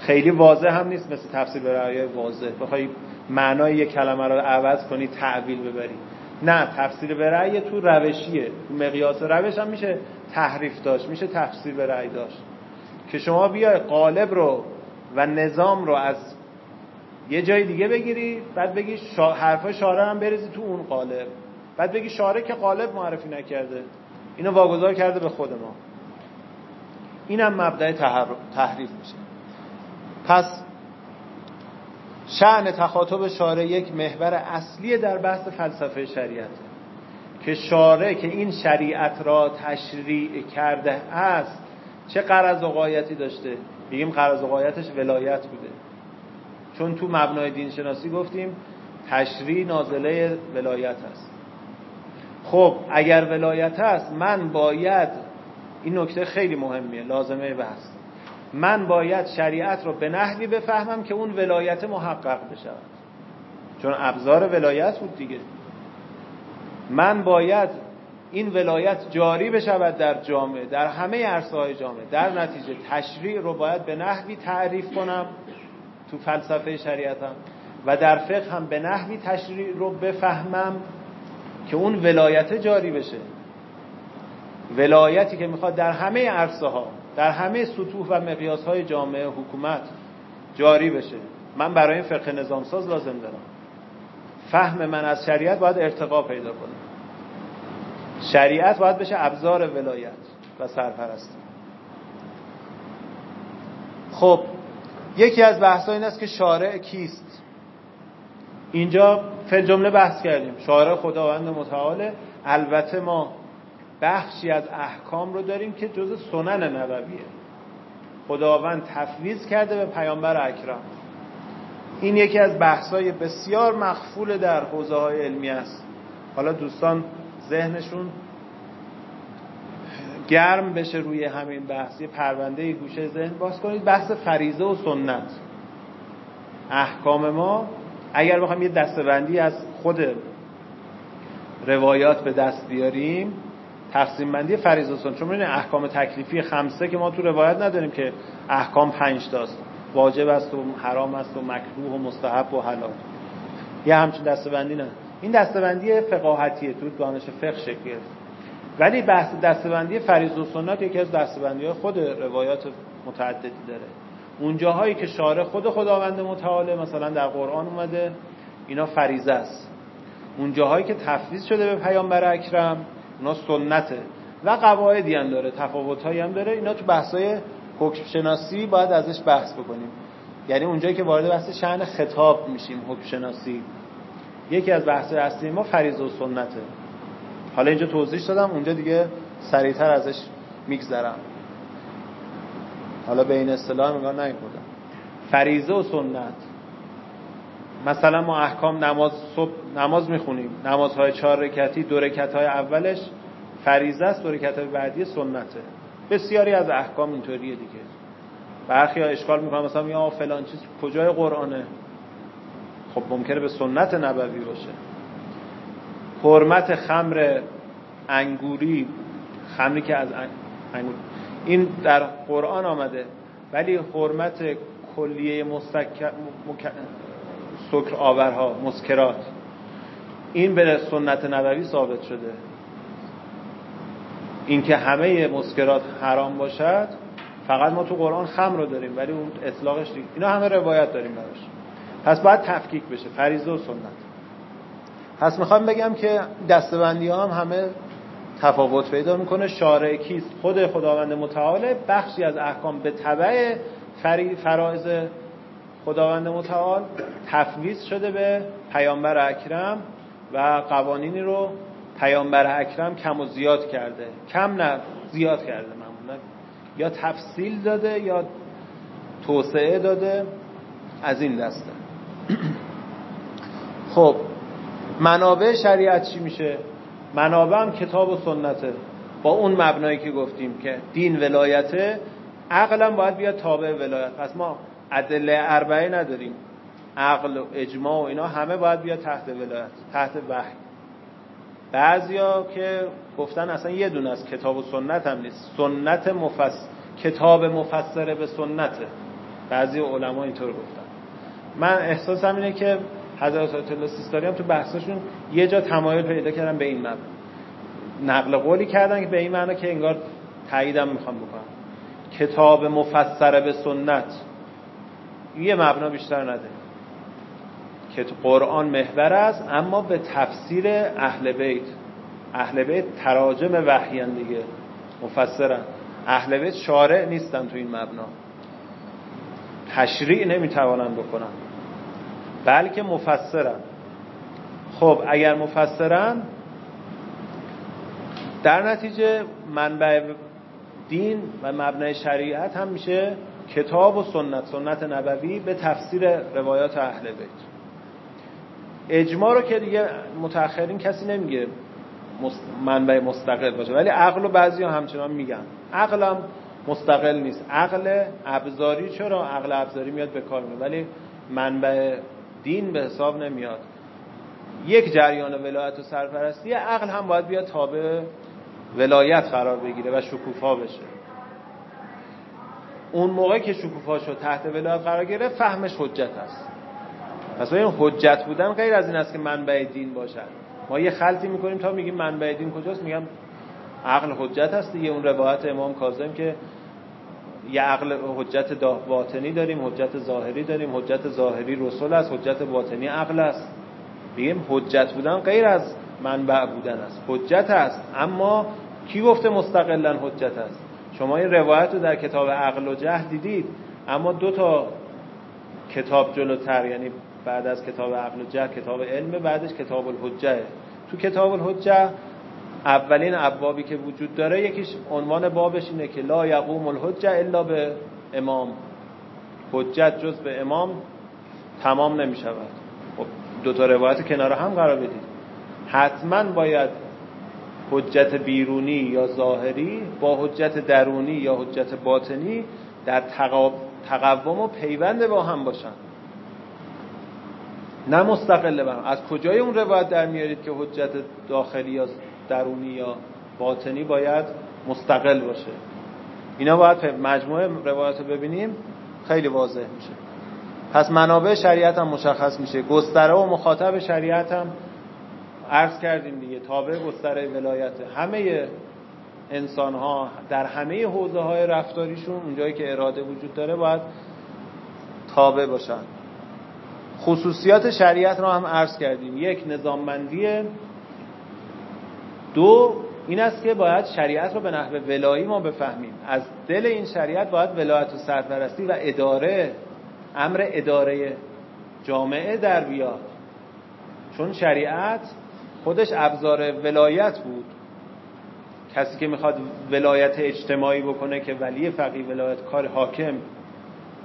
خیلی واضح هم نیست مثل تفسیر به رأی واضح. بخوای معنای یک کلمه رو عوض کنی تعویل ببری. نه تفسیر به رأی تو روشیه. مقیاس روش هم میشه تحریف داشت میشه تفسیر به رأی داشت. که شما بیای قالب رو و نظام رو از یه جای دیگه بگیری بعد بگی شا... حرفای شارع هم بریزی تو اون قالب. بعد بگی شارع که قالب معرفی نکرده. اینو واگذار کرده به خود ما. اینم مبدع تحریف میشه. پس شعن تخاطب شارع یک محور اصلی در بحث فلسفه شریعت. که شارع که این شریعت را تشریع کرده است چه قرض و قایتی داشته؟ بگیم قرض و قایتش ولایت بوده. چون تو مبنای دین شناسی گفتیم تشریع نازله ولایت است. خب اگر ولایت است من باید این نکته خیلی مهمیه لازمه بحث. من باید شریعت رو به نحوی بفهمم که اون ولایت محقق بشه. چون ابزار ولایت بود دیگه. من باید این ولایت جاری بشود در جامعه در همه عرصه های جامعه. در نتیجه تشریع رو باید به نحوی تعریف کنم تو فلسفه شریعتم و در فقه هم به نحوی تشریع رو بفهمم که اون ولایت جاری بشه. ولایتی که می‌خواد در همه عرصه ها در همه سطوح و مقیاس های جامعه حکومت جاری بشه. من برای این فقه نظام ساز لازم دارم. فهم من از شریعت باید ارتقا پیدا کنه. شریعت باید بشه ابزار ولایت و سرپرستی خب یکی از بحث این است که شارع کیست؟ اینجا فل جمله بحث کردیم. شارع خداوند متعاله البته ما بخشی از احکام رو داریم که جز سنن نبویه. خداوند تفویض کرده به پیامبر اکرم. این یکی از بحثای بسیار مخفول در حوزه های علمی است. حالا دوستان ذهنشون گرم بشه روی همین بحث. یه پرونده گوشه ذهن. باز کنید بحث فریزه و سنت. احکام ما اگر بخوایم یه دستبندی از خود روایات به دست بیاریم تقسیم بندی فریض و چون این احکام تکلیفی خمسه که ما تو روایت نداریم که احکام پنج تاست. واجب است و حرام است و مکروه و مستحب و حلال. یه همچین دستبندی نه. این دستبندی فقاهتیه تو دانش فقه شکل ولی بحث دستبندی فریض و سنت یکی از دستبندی خود روایات متعددی داره. اون جاهایی که شارع خود خداوند متعاله مثلا در قرآن اومده اینا فریضه است. اون جاهایی که تفویض شده به پیامبر اکرم اونا سنته. و قواعدی هم داره تفاوتایی هم داره. اینا تو بحثای حکم شناسی باید ازش بحث بکنیم. یعنی اونجایی که وارد بحث شأن خطاب میشیم حکم شناسی یکی از بحث اصلی ما فریضه و سنته. حالا اینجا توضیح دادم اونجا دیگه سریعتر ازش میگذرم. حالا به این اصطلاح نگاه نکنم فریضه و سنت. مثلا ما احکام نماز صبح نماز می‌خونیم. نمازهای چهار رکعتی دو رکعت های اولش فریضه است دو رکعت های بعدی سنته. بسیاری از احکام اینطوریه دیگه. برخی ها اشکال می‌کنن مثلا میگن فلان چیز کجای قرآنه؟ خب ممکنه به سنت نبوی باشه. حرمت خمر انگوری خمری که از انگور این در قرآن آمده ولی حرمت کلیه مستک... سکر آورها مسکرات. این به سنت نبوی ثابت شده. اینکه همه مسکرات حرام باشد فقط ما تو قرآن خم رو داریم ولی اون اطلاقش دیگه اینا همه روایت داریم براش. پس باید تفکیک بشه. فریضه و سنت. پس می‌خوام بگم که دستبندی ها هم همه تفاوت پیدا می‌کنه. شارع کیست؟ خود خداوند متعال بخشی از احکام به تبع فرائض خداوند متعال تفویض شده به پیامبر اکرم و قوانینی رو پیامبر اکرم کم و زیاد کرده. کم نه زیاد کرده معمولا. یا تفصیل داده یا توسعه داده از این دسته [clears throat] خب منابع شریعت چی میشه؟ منابع هم کتاب و سنته. با اون مبنایی که گفتیم که دین ولایته عقلم باید بیاد تابع ولایت. پس ما ادله اربعه نداریم. عقل و اجماع و اینا همه باید بیاد تحت ولایت تحت وحی. بعضیا که گفتن اصلا یه دونه از کتاب و سنت هم نیست. سنت مفس... کتاب مفسره به سنته. بعضی علما اینطور گفتن. من احساسم اینه که حضرت آیت الله سیستانی هم تو بحثشون یه جا تمایل پیدا کردن به این مبنا نقل قولی کردن که به این معنا که انگار تاییدم می‌خوام بکنم. کتاب مفسره به سنت. یه مبنا بیشتر نده. که قرآن محور است اما به تفسیر اهل بیت. اهل بیت تراجم وحیان دیگه. مفسرن. اهل بیت شارع نیستن تو این مبنا. تشریع نمی‌توانن بکنن. بلکه مفسرن. خب اگر مفسرن در نتیجه منبع دین و مبنای شریعت هم میشه کتاب و سنت سنت نبوی به تفسیر روایات اهل بیت. اجماع رو که دیگه متأخرین کسی نمیگه منبع مستقل باشه ولی عقل و بعضی ها همچنان میگن. عقلم مستقل نیست. عقل ابزاری چرا عقل ابزاری میاد به کار میاد؟ ولی منبع دین به حساب نمیاد. یک جریان ولایت و سرپرستی عقل هم باید بیاد تابع ولایت قرار بگیره و شکوفا بشه. اون موقع که شکوفا شد تحت ولایت قرار گرفت فهمش حجت است. پس این حجت بودن غیر از این است که منبع دین باشد. ما یه خلطی می‌کنیم تا میگیم منبع دین کجاست میگم عقل حجت هست دیگه. اون روایت امام کاظم که یه عقل حجت باطنی داریم حجت ظاهری داریم حجت ظاهری رسول است حجت باطنی عقل است. بگیم حجت بودن غیر از منبع بودن است. حجت است اما کی گفته مستقلا حجت است؟ شما این روایت رو در کتاب عقل و جهل دیدید اما دو تا کتاب جلوتر یعنی بعد از کتاب عقل و جهل کتاب علم بعدش کتاب الحجه. تو کتاب الحجه اولین ابوابی که وجود داره یکیش عنوان بابش اینه که لا یقوم الحجه الا به امام. حجت جز به امام تمام نمی شود خب دو تا روایت کنار هم قرار بدید. حتما باید حجت بیرونی یا ظاهری با حجت درونی یا حجت باطنی در تقوم و پیوند با هم باشن. نه مستقل با از کجای اون روایت در میارید که حجت داخلی یا درونی یا باطنی باید مستقل باشه؟ اینا باید مجموعه روایت رو ببینیم خیلی واضح میشه. پس منابع شریعت هم مشخص میشه. گستره و مخاطب شریعت هم عرض کردیم دیگه تابع گستره ولایت. همه انسان ها در همه حوزه های رفتاریشون اونجایی که اراده وجود داره باید تابع باشن. خصوصیات شریعت رو هم عرض کردیم. یک نظاممندی دو این است که باید شریعت رو به نحو ولایی ما بفهمیم. از دل این شریعت باید ولایت و سرپرستی و اداره امر اداره جامعه در بیاد. چون شریعت خودش ابزار ولایت بود. کسی که می‌خواد ولایت اجتماعی بکنه که ولی فقیه ولایت کار حاکم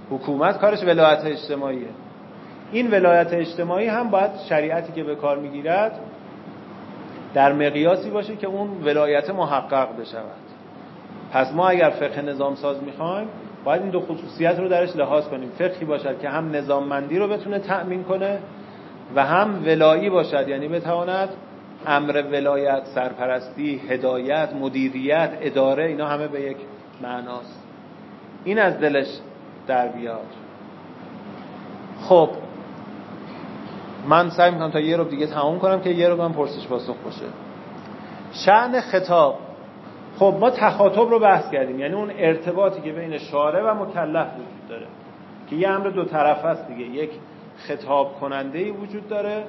حکومت کارش ولایت اجتماعیه. این ولایت اجتماعی هم باید شریعتی که به کار می‌گیرد در مقیاسی باشه که اون ولایت محقق بشود. پس ما اگر فقه نظام ساز می‌خوایم باید این دو خصوصیت رو درش لحاظ کنیم. فقهی باشد که هم نظاممندی رو بتونه تأمین کنه و هم ولایی باشد. یعنی بتواند امر ولایت سرپرستی هدایت مدیریت اداره اینا همه به یک معناست. این از دلش در بیاد. خب من سعی می‌کنم تا یه رو دیگه تمام کنم که یه رو من پرسش پاسخ باشه. شعن خطاب. خب ما تخاطب رو بحث کردیم. یعنی اون ارتباطی که بین شارع و مکلف وجود داره. که یه امر دو طرف است دیگه. یک خطاب کننده ای وجود داره.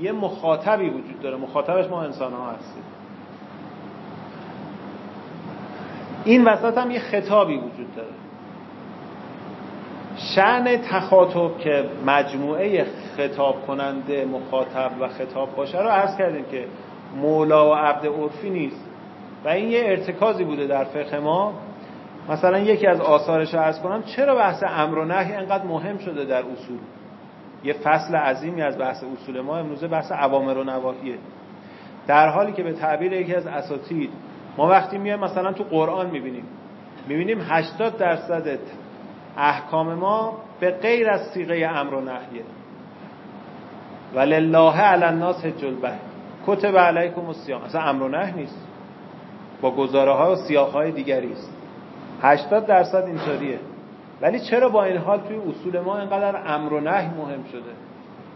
یه مخاطبی وجود داره. مخاطبش ما انسان ها هستیم. این وسط هم یه خطابی وجود داره. شعن تخاطب که مجموعه خطاب کننده مخاطب و خطاب باشه رو عرض کردیم که مولا و عبد عرفی نیست. و این یه ارتکازی بوده در فقه ما. مثلا یکی از آثارش رو عرض کنم چرا بحث امر و نهی انقدر مهم شده در اصول؟ یه فصل عظیمی از بحث اصول ما امروزه بحث عوامر و نواهیه در حالی که به تعبیر یکی از اساتید ما وقتی میایم مثلا تو قرآن می‌بینیم می‌بینیم 80 درصد احکام ما به غیر از سیغه امر و نهیه. ولله علی الناس حج کتب علیکم الصیام. اصلا امر و نهی نیست. با گزاره ها و سیاق های دیگری است. 80 درصد اینطوریه. ولی چرا با این حال توی اصول ما اینقدر امر و نهی مهم شده؟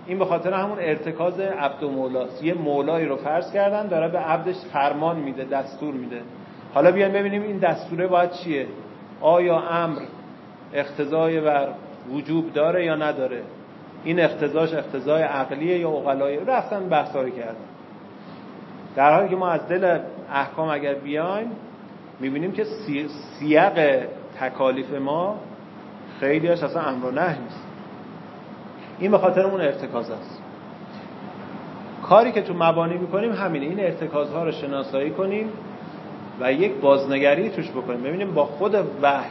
این به خاطر همون ارتکاز عبد و مولاست یه مولایی رو فرض کردن داره به عبدش فرمان میده دستور میده. حالا بیان ببینیم این دستوره باید چیه؟ آیا امر اختزای بر وجوب داره یا نداره؟ این اختزاش اختزای عقلیه یا اقلایی رفتن بحثا رو کردن. در حالی که ما از دل احکام اگر بیایم می‌بینیم که سیاق تکالیف ما خیلی هاش اصلا امر نه نیست. این به خاطر اون ارتکاز است. کاری که تو مبانی می‌کنیم همینه. این ارتکازها رو شناسایی کنیم و یک بازنگری توش بکنیم. ببینیم با خود وحی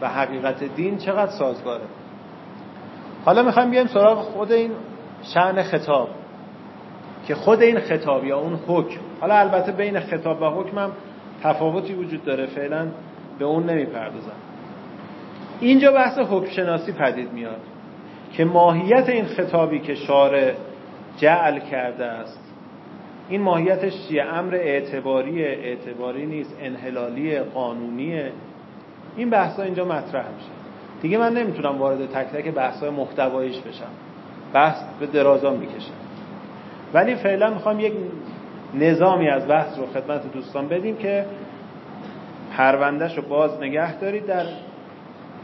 و حقیقت دین چقدر سازگاره. حالا می‌خوایم بیایم سراغ خود این شعن خطاب. که خود این خطاب یا اون حکم. حالا البته بین خطاب و حکم هم تفاوتی وجود داره. فعلا به اون نمی‌پردازم. اینجا بحث حکم شناسی پدید میاد که ماهیت این خطابی که شارع جعل کرده است این ماهیتش چیه امر اعتباری اعتباری نیست انحلالی قانونیه. این بحثا اینجا مطرح میشه. دیگه من نمی‌تونم وارد تک تک بحثای محتواییش بشم. بحث به درازا می‌کشه. ولی فعلا می‌خوام یک نظامی از بحث رو خدمت دوستان بدیم که پروندهش رو باز نگه دارید در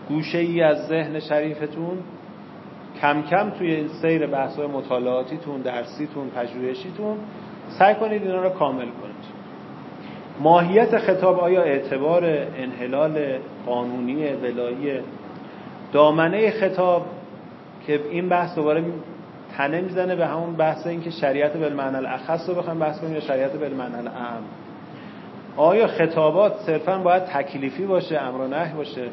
گوشه ای از ذهن شریفتون کم کم توی سیر بحث های مطالعاتیتون درسیتون پژوهشیتون سعی کنید اینا رو کامل کنید. ماهیت خطاب آیا اعتبار انحلال قانونی ولایی دامنه خطاب که این بحث دوباره تنه می‌زنه به همون بحث این که شریعت بالمعنی الاخص رو بخوایم بحث کنیم یا شریعت بالمعنی الاعم آیا خطابات صرفا باید تکلیفی باشه امر و باشه؟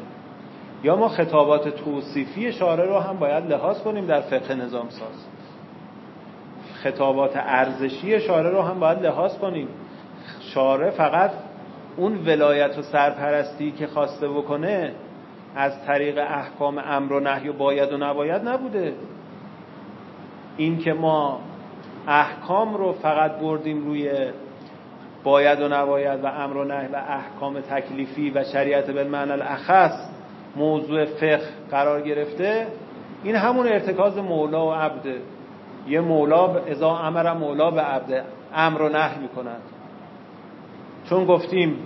یا ما خطابات توصیفی شارع رو هم باید لحاظ کنیم در فقه نظام ساز. خطابات ارزشی شارع رو هم باید لحاظ کنیم. شارع فقط اون ولایت و سرپرستی که خواسته بکنه از طریق احکام امر و نهی و باید و نباید نبوده. این که ما احکام رو فقط بردیم روی باید و نباید و امر و نهی و احکام تکلیفی و شریعت بالمعنی الاخص موضوع فقه قرار گرفته این همون ارتکاز مولا و عبده یه مولا ازا امر مولا به عبده امر و نهی می‌کند. چون گفتیم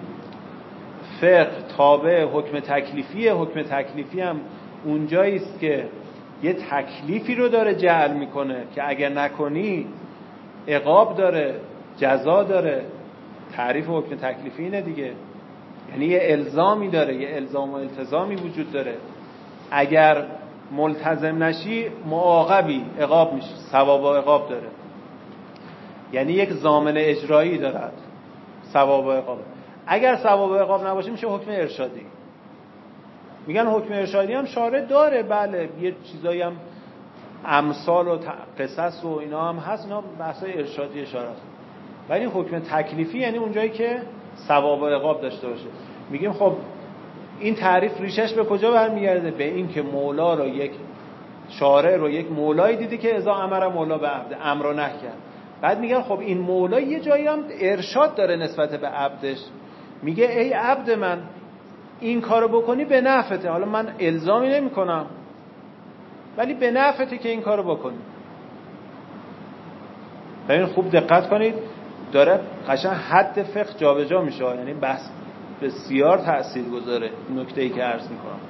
فقه تابع حکم تکلیفیه حکم تکلیفی هم اونجایی است که یه تکلیفی رو داره جعل می‌کنه که اگر نکنی عقاب داره جزا داره. تعریف حکم تکلیفی اینه دیگه. یعنی یه الزامی داره یه الزام و التزامی وجود داره. اگر ملتزم نشی معاقبی عقاب میشه ثواب و عقاب داره. یعنی یک زامن اجرایی دارد ثواب و عقاب. اگر ثواب و عقاب نباشه میشه حکم ارشادی. میگن حکم ارشادی هم شارع داره بله یه چیزایی هم امثال و قصص و اینا هم هست اینا بحثای ارشادی اشاره ولی حکم تکلیفی یعنی اونجایی که ثواب و عقاب داشته باشه. میگیم خب این تعریف ریشش به کجا برمیگرده؟ به این که مولا رو یک شارع رو یک مولایی دیدی که ازا امر مولا به عبد امر نکرد بعد میگن خب این مولا یه جایی هم ارشاد داره نسبت به عبدش. میگه ای عبد من این کارو بکنی به نفته حالا من الزامی نمی کنم ولی به نفته که این کارو بکنی. ببین خوب دقت کنید. داره قشن حد فقه جابجا میشه. یعنی بس بسیار تأثیر گذاره نکته ای که عرض می‌کنم.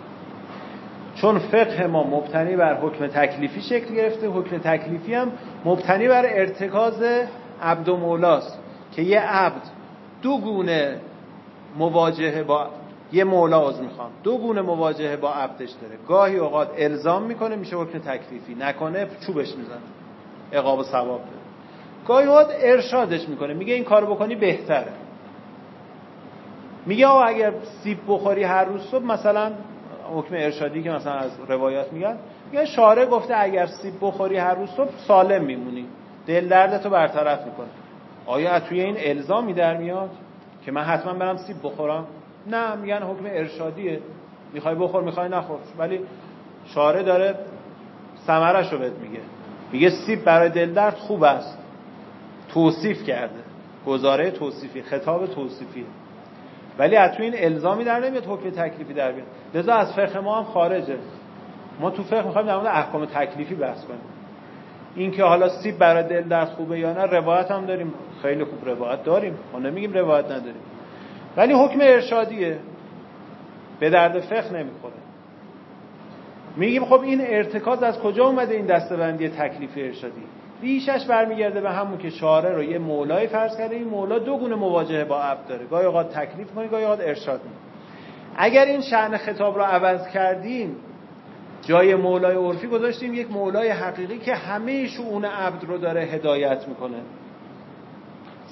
چون فقه ما مبتنی بر حکم تکلیفی شکل گرفته حکم تکلیفی هم مبتنی بر ارتکاز عبد و مولاست. که یه عبد دو گونه مواجهه با یه مولا از می‌خوام. دو گونه مواجهه با عبدش داره. گاهی اوقات الزام می‌کنه میشه حکم تکلیفی. نکنه چوبش می‌زنه. عقاب و ثواب داره. گاهی اوقات ارشادش می‌کنه. میگه این کارو بکنی بهتره. میگه آقا اگر سیب بخوری هر روز صبح مثلا حکم ارشادی که مثلا از روایات میگن میگه شارع گفته اگر سیب بخوری هر روز صبح سالم میمونی. دل دردتو برطرف می‌کنه. آیا توی این الزامی در میاد که من حتما برم سیب بخورم؟ نه میگن حکم ارشادیه. می‌خوای بخور می‌خوای نخور. ولی شارع داره ثمرش رو بهت میگه. میگه سیب برای دل درد خوب است. توصیف کرده. گزاره توصیفی خطاب توصیفی. ولی از تو این الزامی در نمیاد حکم تکلیفی در بیاد. لذا از فقه ما هم خارجه. ما تو فقه می‌خوایم در مورد احکام تکلیفی بحث کنیم. این که حالا سیب برای دل درد خوبه یا نه روایت هم داریم. خیلی خوب روایت داریم. ما نمیگیم روایت نداریم. ولی حکم ارشادیه. به درد فقه نمی‌خوره. میگیم خب این ارتکاز از کجا اومده این دستبندی تکلیفی ارشادی؟ ریشش برمیگرده به همون که شارع رو یه مولای فرض کرده این مولا دو گونه مواجهه با عبد داره. گاهی اوقات تکلیف کنه گاهی اوقات ارشاد کنه اگر این شأن خطاب رو عوض کردیم جای مولای عرفی گذاشتیم یک مولای حقیقی که همه شؤون عبد رو داره هدایت می‌کنه.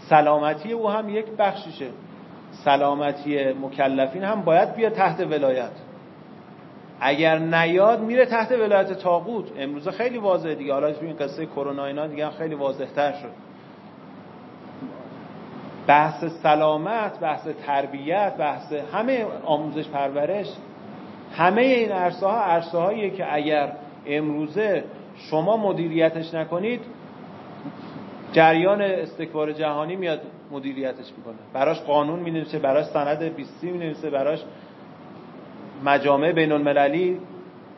سلامتی او هم یک بخشیشه. سلامتی مکلفین هم باید بیاد تحت ولایت. اگر نیاد میره تحت ولایت تاغوت امروزه خیلی واضحه دیگه. حالا تو این قصه کرونا اینا دیگه خیلی واضح تر شد. بحث سلامت بحث تربیت بحث همه آموزش پرورش همه این عرصه ها عرصه هاییه که اگر امروزه شما مدیریتش نکنید جریان استکبار جهانی میاد مدیریتش می‌کنه. براش قانون می نویسه براش سند 20 می نویسه براش مجامع بین المللی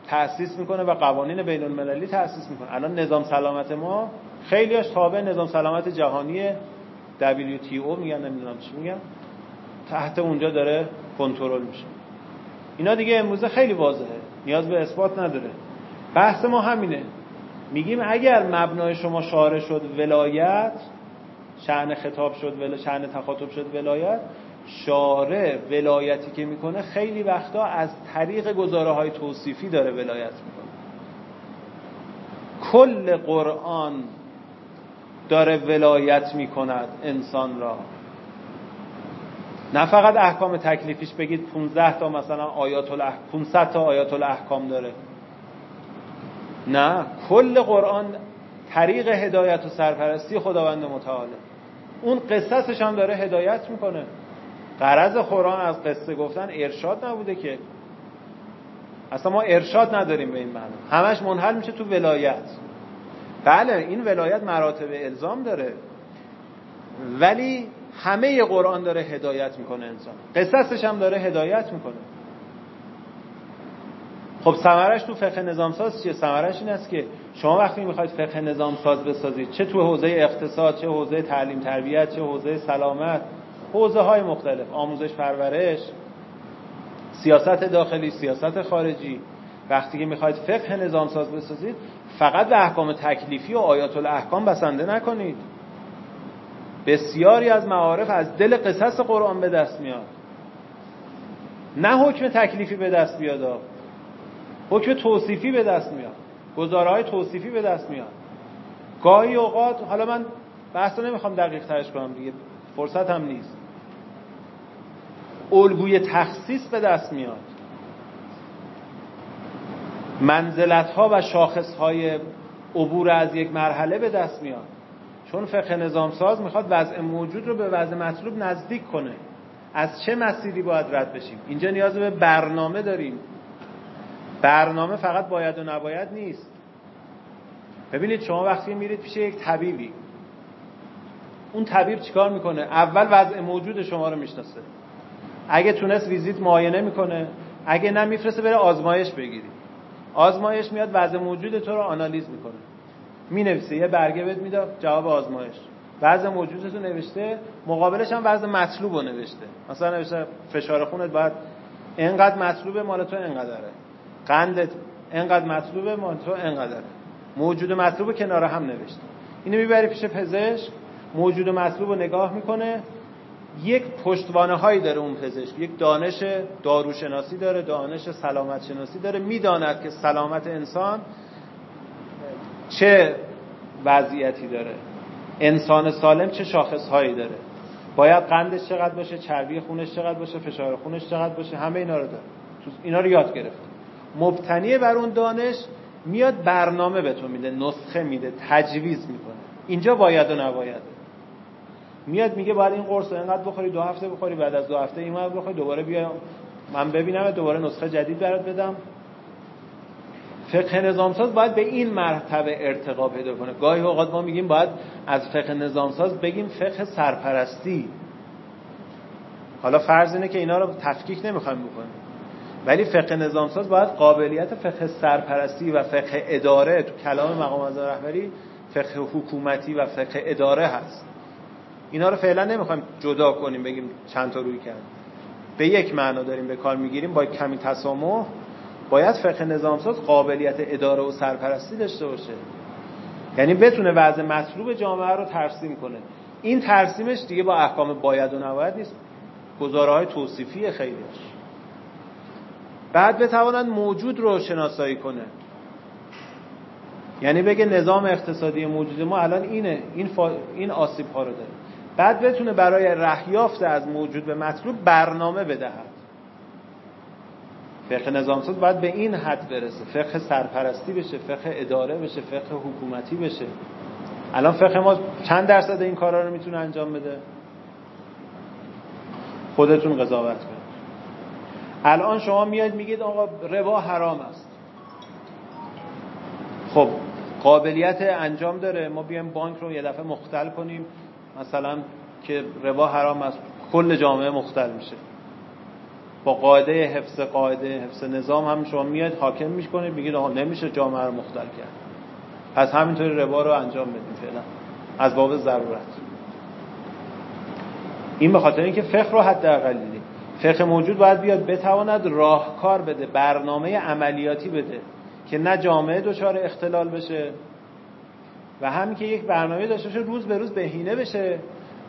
تأسیس می‌کنه و قوانین بین المللی تأسیس می‌کنه. الان نظام سلامت ما خیلیاش تابع نظام سلامت جهانی WTO میگن نمی‌دونم چی میگن. تحت اونجا داره کنترل میشه. اینا دیگه امروزه خیلی واضحه. نیاز به اثبات نداره. بحث ما همینه. میگیم اگر مبنای شما شارع شد ولایت شعن خطاب شد شعن تخاطب شد ولایت شارع ولایتی که می‌کنه خیلی وقتا از طریق گزاره های توصیفی داره ولایت می‌کنه. کل قرآن داره ولایت می‌کند انسان را. نه فقط احکام تکلیفیش بگید 15 تا مثلا آیات الاحکام 500 تا آیات الاحکام داره. نه کل قرآن طریق هدایت و سرپرستی خداوند متعاله اون قصصش هم داره هدایت می‌کنه. قرض قرآن از قصه گفتن ارشاد نبوده که اصلا ما ارشاد نداریم به این معنی. همش منحل میشه تو ولایت. بله این ولایت مراتب الزام داره. ولی همه قرآن داره هدایت می‌کنه انسان. قصصش هم داره هدایت می‌کنه. خب ثمرش تو فقه نظام ساز چیه؟ ثمرش این است که شما وقتی می‌خواید فقه نظام ساز بسازید چه تو حوزه اقتصاد چه حوزه تعلیم تربیت چه حوزه سلامت حوزه های مختلف آموزش پرورش سیاست داخلی سیاست خارجی. وقتی که می‌خواید فقه نظام ساز بسازید فقط به احکام تکلیفی و آیات الاحکام بسنده نکنید. بسیاری از معارف از دل قصص قرآن به دست میاد. نه حکم تکلیفی به دست بیاد حکم توصیفی به دست میاد. گزاره های توصیفی به دست میاد. گاهی اوقات حالا من بحث نمی‌خوام دقیق ترش کنم دیگه فرصت هم نیست. الگوی تخصیص به دست میاد. منزلت ها و شاخص های عبور از یک مرحله به دست میاد. چون فقه نظام ساز می‌خواد وضع موجود رو به وضع مطلوب نزدیک کنه. از چه مسیری باید رد بشیم؟ اینجا نیاز به برنامه داریم. برنامه فقط باید و نباید نیست. ببینید شما وقتی میرید پیش یک طبیبی اون طبیب چیکار می‌کنه؟ اول وضع موجود شما رو می‌شناسه. اگه تونست ویزیت معاینه می‌کنه اگه نه میفرسته بره آزمایش بگیری. آزمایش میاد وضع موجود تو رو آنالیز می‌کنه. می‌نویسه یه برگه بهت میده جواب آزمایش. وضع موجودت رو نوشته مقابلش هم وضع مطلوب رو نوشته. مثلا نوشته فشار خونت باید اینقدر مطلوبه مال تو اینقدره. قندت اینقدر مطلوبه مال تو اینقدره. موجود مطلوب کنار هم نوشته. اینو می‌بری پیش پزشک موجود مطلوب رو نگاه می‌کنه. یک پشتوانه هایی داره اون پزشک. یک دانش داروشناسی داره دانش سلامت شناسی داره. می‌داند که سلامت انسان چه وضعیتی داره. انسان سالم چه شاخص هایی داره. باید قندش چقدر باشه چربی خونش چقدر باشه فشار خونش چقدر باشه همه اینا رو داره. اینا رو یاد گرفته مبتنی بر اون دانش میاد برنامه به تو میده نسخه میده تجویز می‌کنه. اینجا باید و نباید. میاد میگه باید این قرص اینقدر بخوری دو هفته بخوری بعد از دو هفته اینقدر بخوری دوباره بیا من ببینم دوباره نسخه جدید برات بدم. فقه نظامساز باید به این مرتبه ارتقا پیدا کنه. گاهی اوقات ما میگیم باید از فقه نظامساز بگیم فقه سرپرستی. حالا فرض اینه که اینا رو تفکیک نمی‌خوایم بکنیم. ولی فقه نظامساز باید قابلیت فقه سرپرستی و فقه اداره تو کلام مقام از رهبری فقه حکومتی و فقه اداره هست. اینا رو فعلا نمی‌خوایم جدا کنیم بگیم چند تا روی کرد به یک معنا داریم به کار می‌گیریم. با کمی تسامح باید فقه نظامساز قابلیت اداره و سرپرستی داشته باشه. یعنی بتونه وضع مطلوب جامعه رو ترسیم کنه. این ترسیمش دیگه با احکام باید و نباید نیست. گزاره های توصیفی خیلیش بعد بتواند موجود رو شناسایی کنه. یعنی بگه نظام اقتصادی موجود ما الان اینه. این, فا... این آسیب ها رو داره. بعد بتونه برای رهیافت از موجود به مطلوب برنامه بدهد. فقه نظامساز باید به این حد برسه. فقه سرپرستی بشه فقه اداره بشه فقه حکومتی بشه. الان فقه ما چند درصد این کارا رو می‌تونه انجام بده؟ خودتون قضاوت کنید. الان شما میاد میگید آقا ربا حرام است. خب قابلیت انجام داره. ما بیایم بانک رو یه دفعه مختل کنیم. مثلا که ربا حرام است کل جامعه مختل میشه. با قاعده حفظ قاعده حفظ نظام هم شما میاد حاکم می‌کنید بگید آقا نمیشه جامعه رو مختل کرد. پس همینطوری ربا رو انجام بدیم فعلا. از باب ضرورت. این به خاطر اینکه فقه رو حداقل دیدیم. فقه موجود باید بیاد بتواند راهکار بده برنامه عملیاتی بده که نه جامعه دچار اختلال بشه و همین که یک برنامه داشته باشه روز به روز بهینه بشه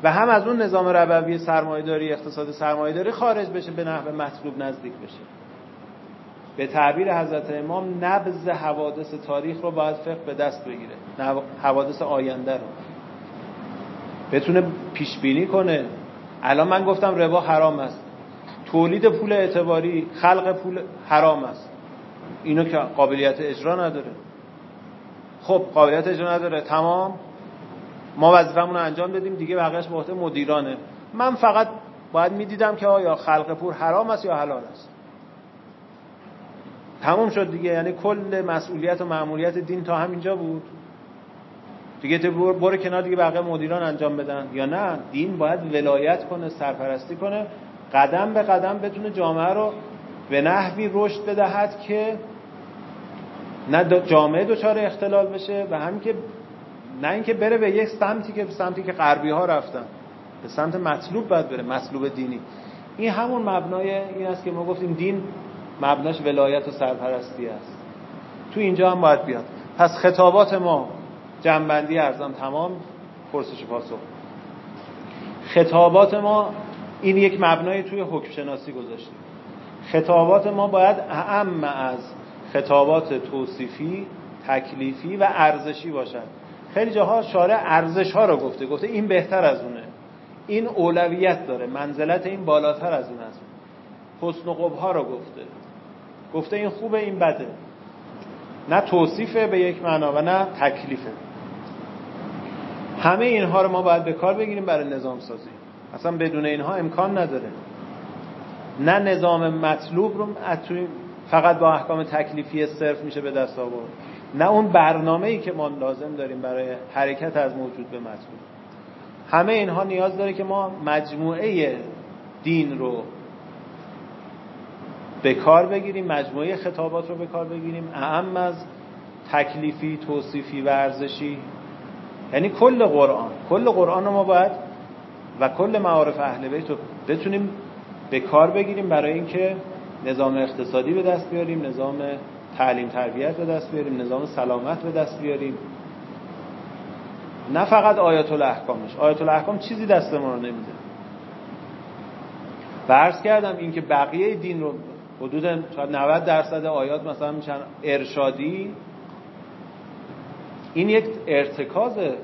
و هم از اون نظام ربوی سرمایه‌داری اقتصاد سرمایه‌داری خارج بشه به نحو مطلوب نزدیک بشه. به تعبیر حضرت امام نبض حوادث تاریخ رو باید فقه به دست بگیره. حوادث آینده رو. بتونه پیش بینی کنه. الان من گفتم ربا حرام است. تولید پول اعتباری خلق پول حرام است. اینو که قابلیت اجرا نداره. خب قابلیت اجرا نداره. تمام. ما وظیفمون رو انجام بدیم. دیگه بقیه‌اش به مدیرانه. من فقط باید می‌دیدم که آیا خلق پور حرام است یا حلال است. تموم شد دیگه. یعنی کل مسئولیت و معمولیت دین تا همینجا بود. دیگه تو برو کنار دیگه بقیه مدیران انجام بدن. یا نه؟ دین باید ولایت کنه سرپرستی کنه قدم به قدم بتونه جامعه رو به نحوی رشد بدهد که نه جامعه دچار اختلال بشه و همین که نه اینکه بره به یک سمتی که سمتی که غربی ها رفتن. به سمت مطلوب باید بره مطلوب دینی. این همون مبنای این است که ما گفتیم دین مبناش ولایت و سرپرستی است. تو اینجا هم باید بیاد. پس خطابات ما جنبندی ارزم تمام پرسش پاسخ. خطابات ما این یک مبنای توی حکم شناسی گذاشتیم. خطابات ما باید اعم از خطابات توصیفی تکلیفی و ارزشی باشد خیلی جاها شارع ارزش ها رو گفته. گفته این بهتر از اونه. این اولویت داره. منزلت این بالاتر از اون است. حسن و ها رو گفته. گفته این خوبه این بده. نه توصیفه به یک معنا و نه تکلیفه. همه اینها رو ما باید به کار بگیریم برای نظام سازی. اصلا بدون اینها امکان نداره. نه نظام مطلوب رو فقط با احکام تکلیفی صرف میشه به دست آورد. نه اون برنامه ای که ما لازم داریم برای حرکت از موجود به مطلوب همه اینها نیاز داره که ما مجموعه دین رو به کار بگیریم مجموعه خطابات رو به کار بگیریم. اهم از تکلیفی توصیفی و ارزشی. یعنی کل قرآن. کل قرآن رو ما باید و کل معارف اهل بیت رو بتونیم به کار بگیریم برای اینکه نظام اقتصادی به دست بیاریم نظام تعلیم تربیت به دست بیاریم نظام سلامت به دست بیاریم. نه فقط آیات الاحکامش آیات الاحکام چیزی دست ما رو نمیده. فرض کردم اینکه بقیه دین رو حدود 90 درصد آیات مثلا میشن ارشادی. این یک ارتکازه.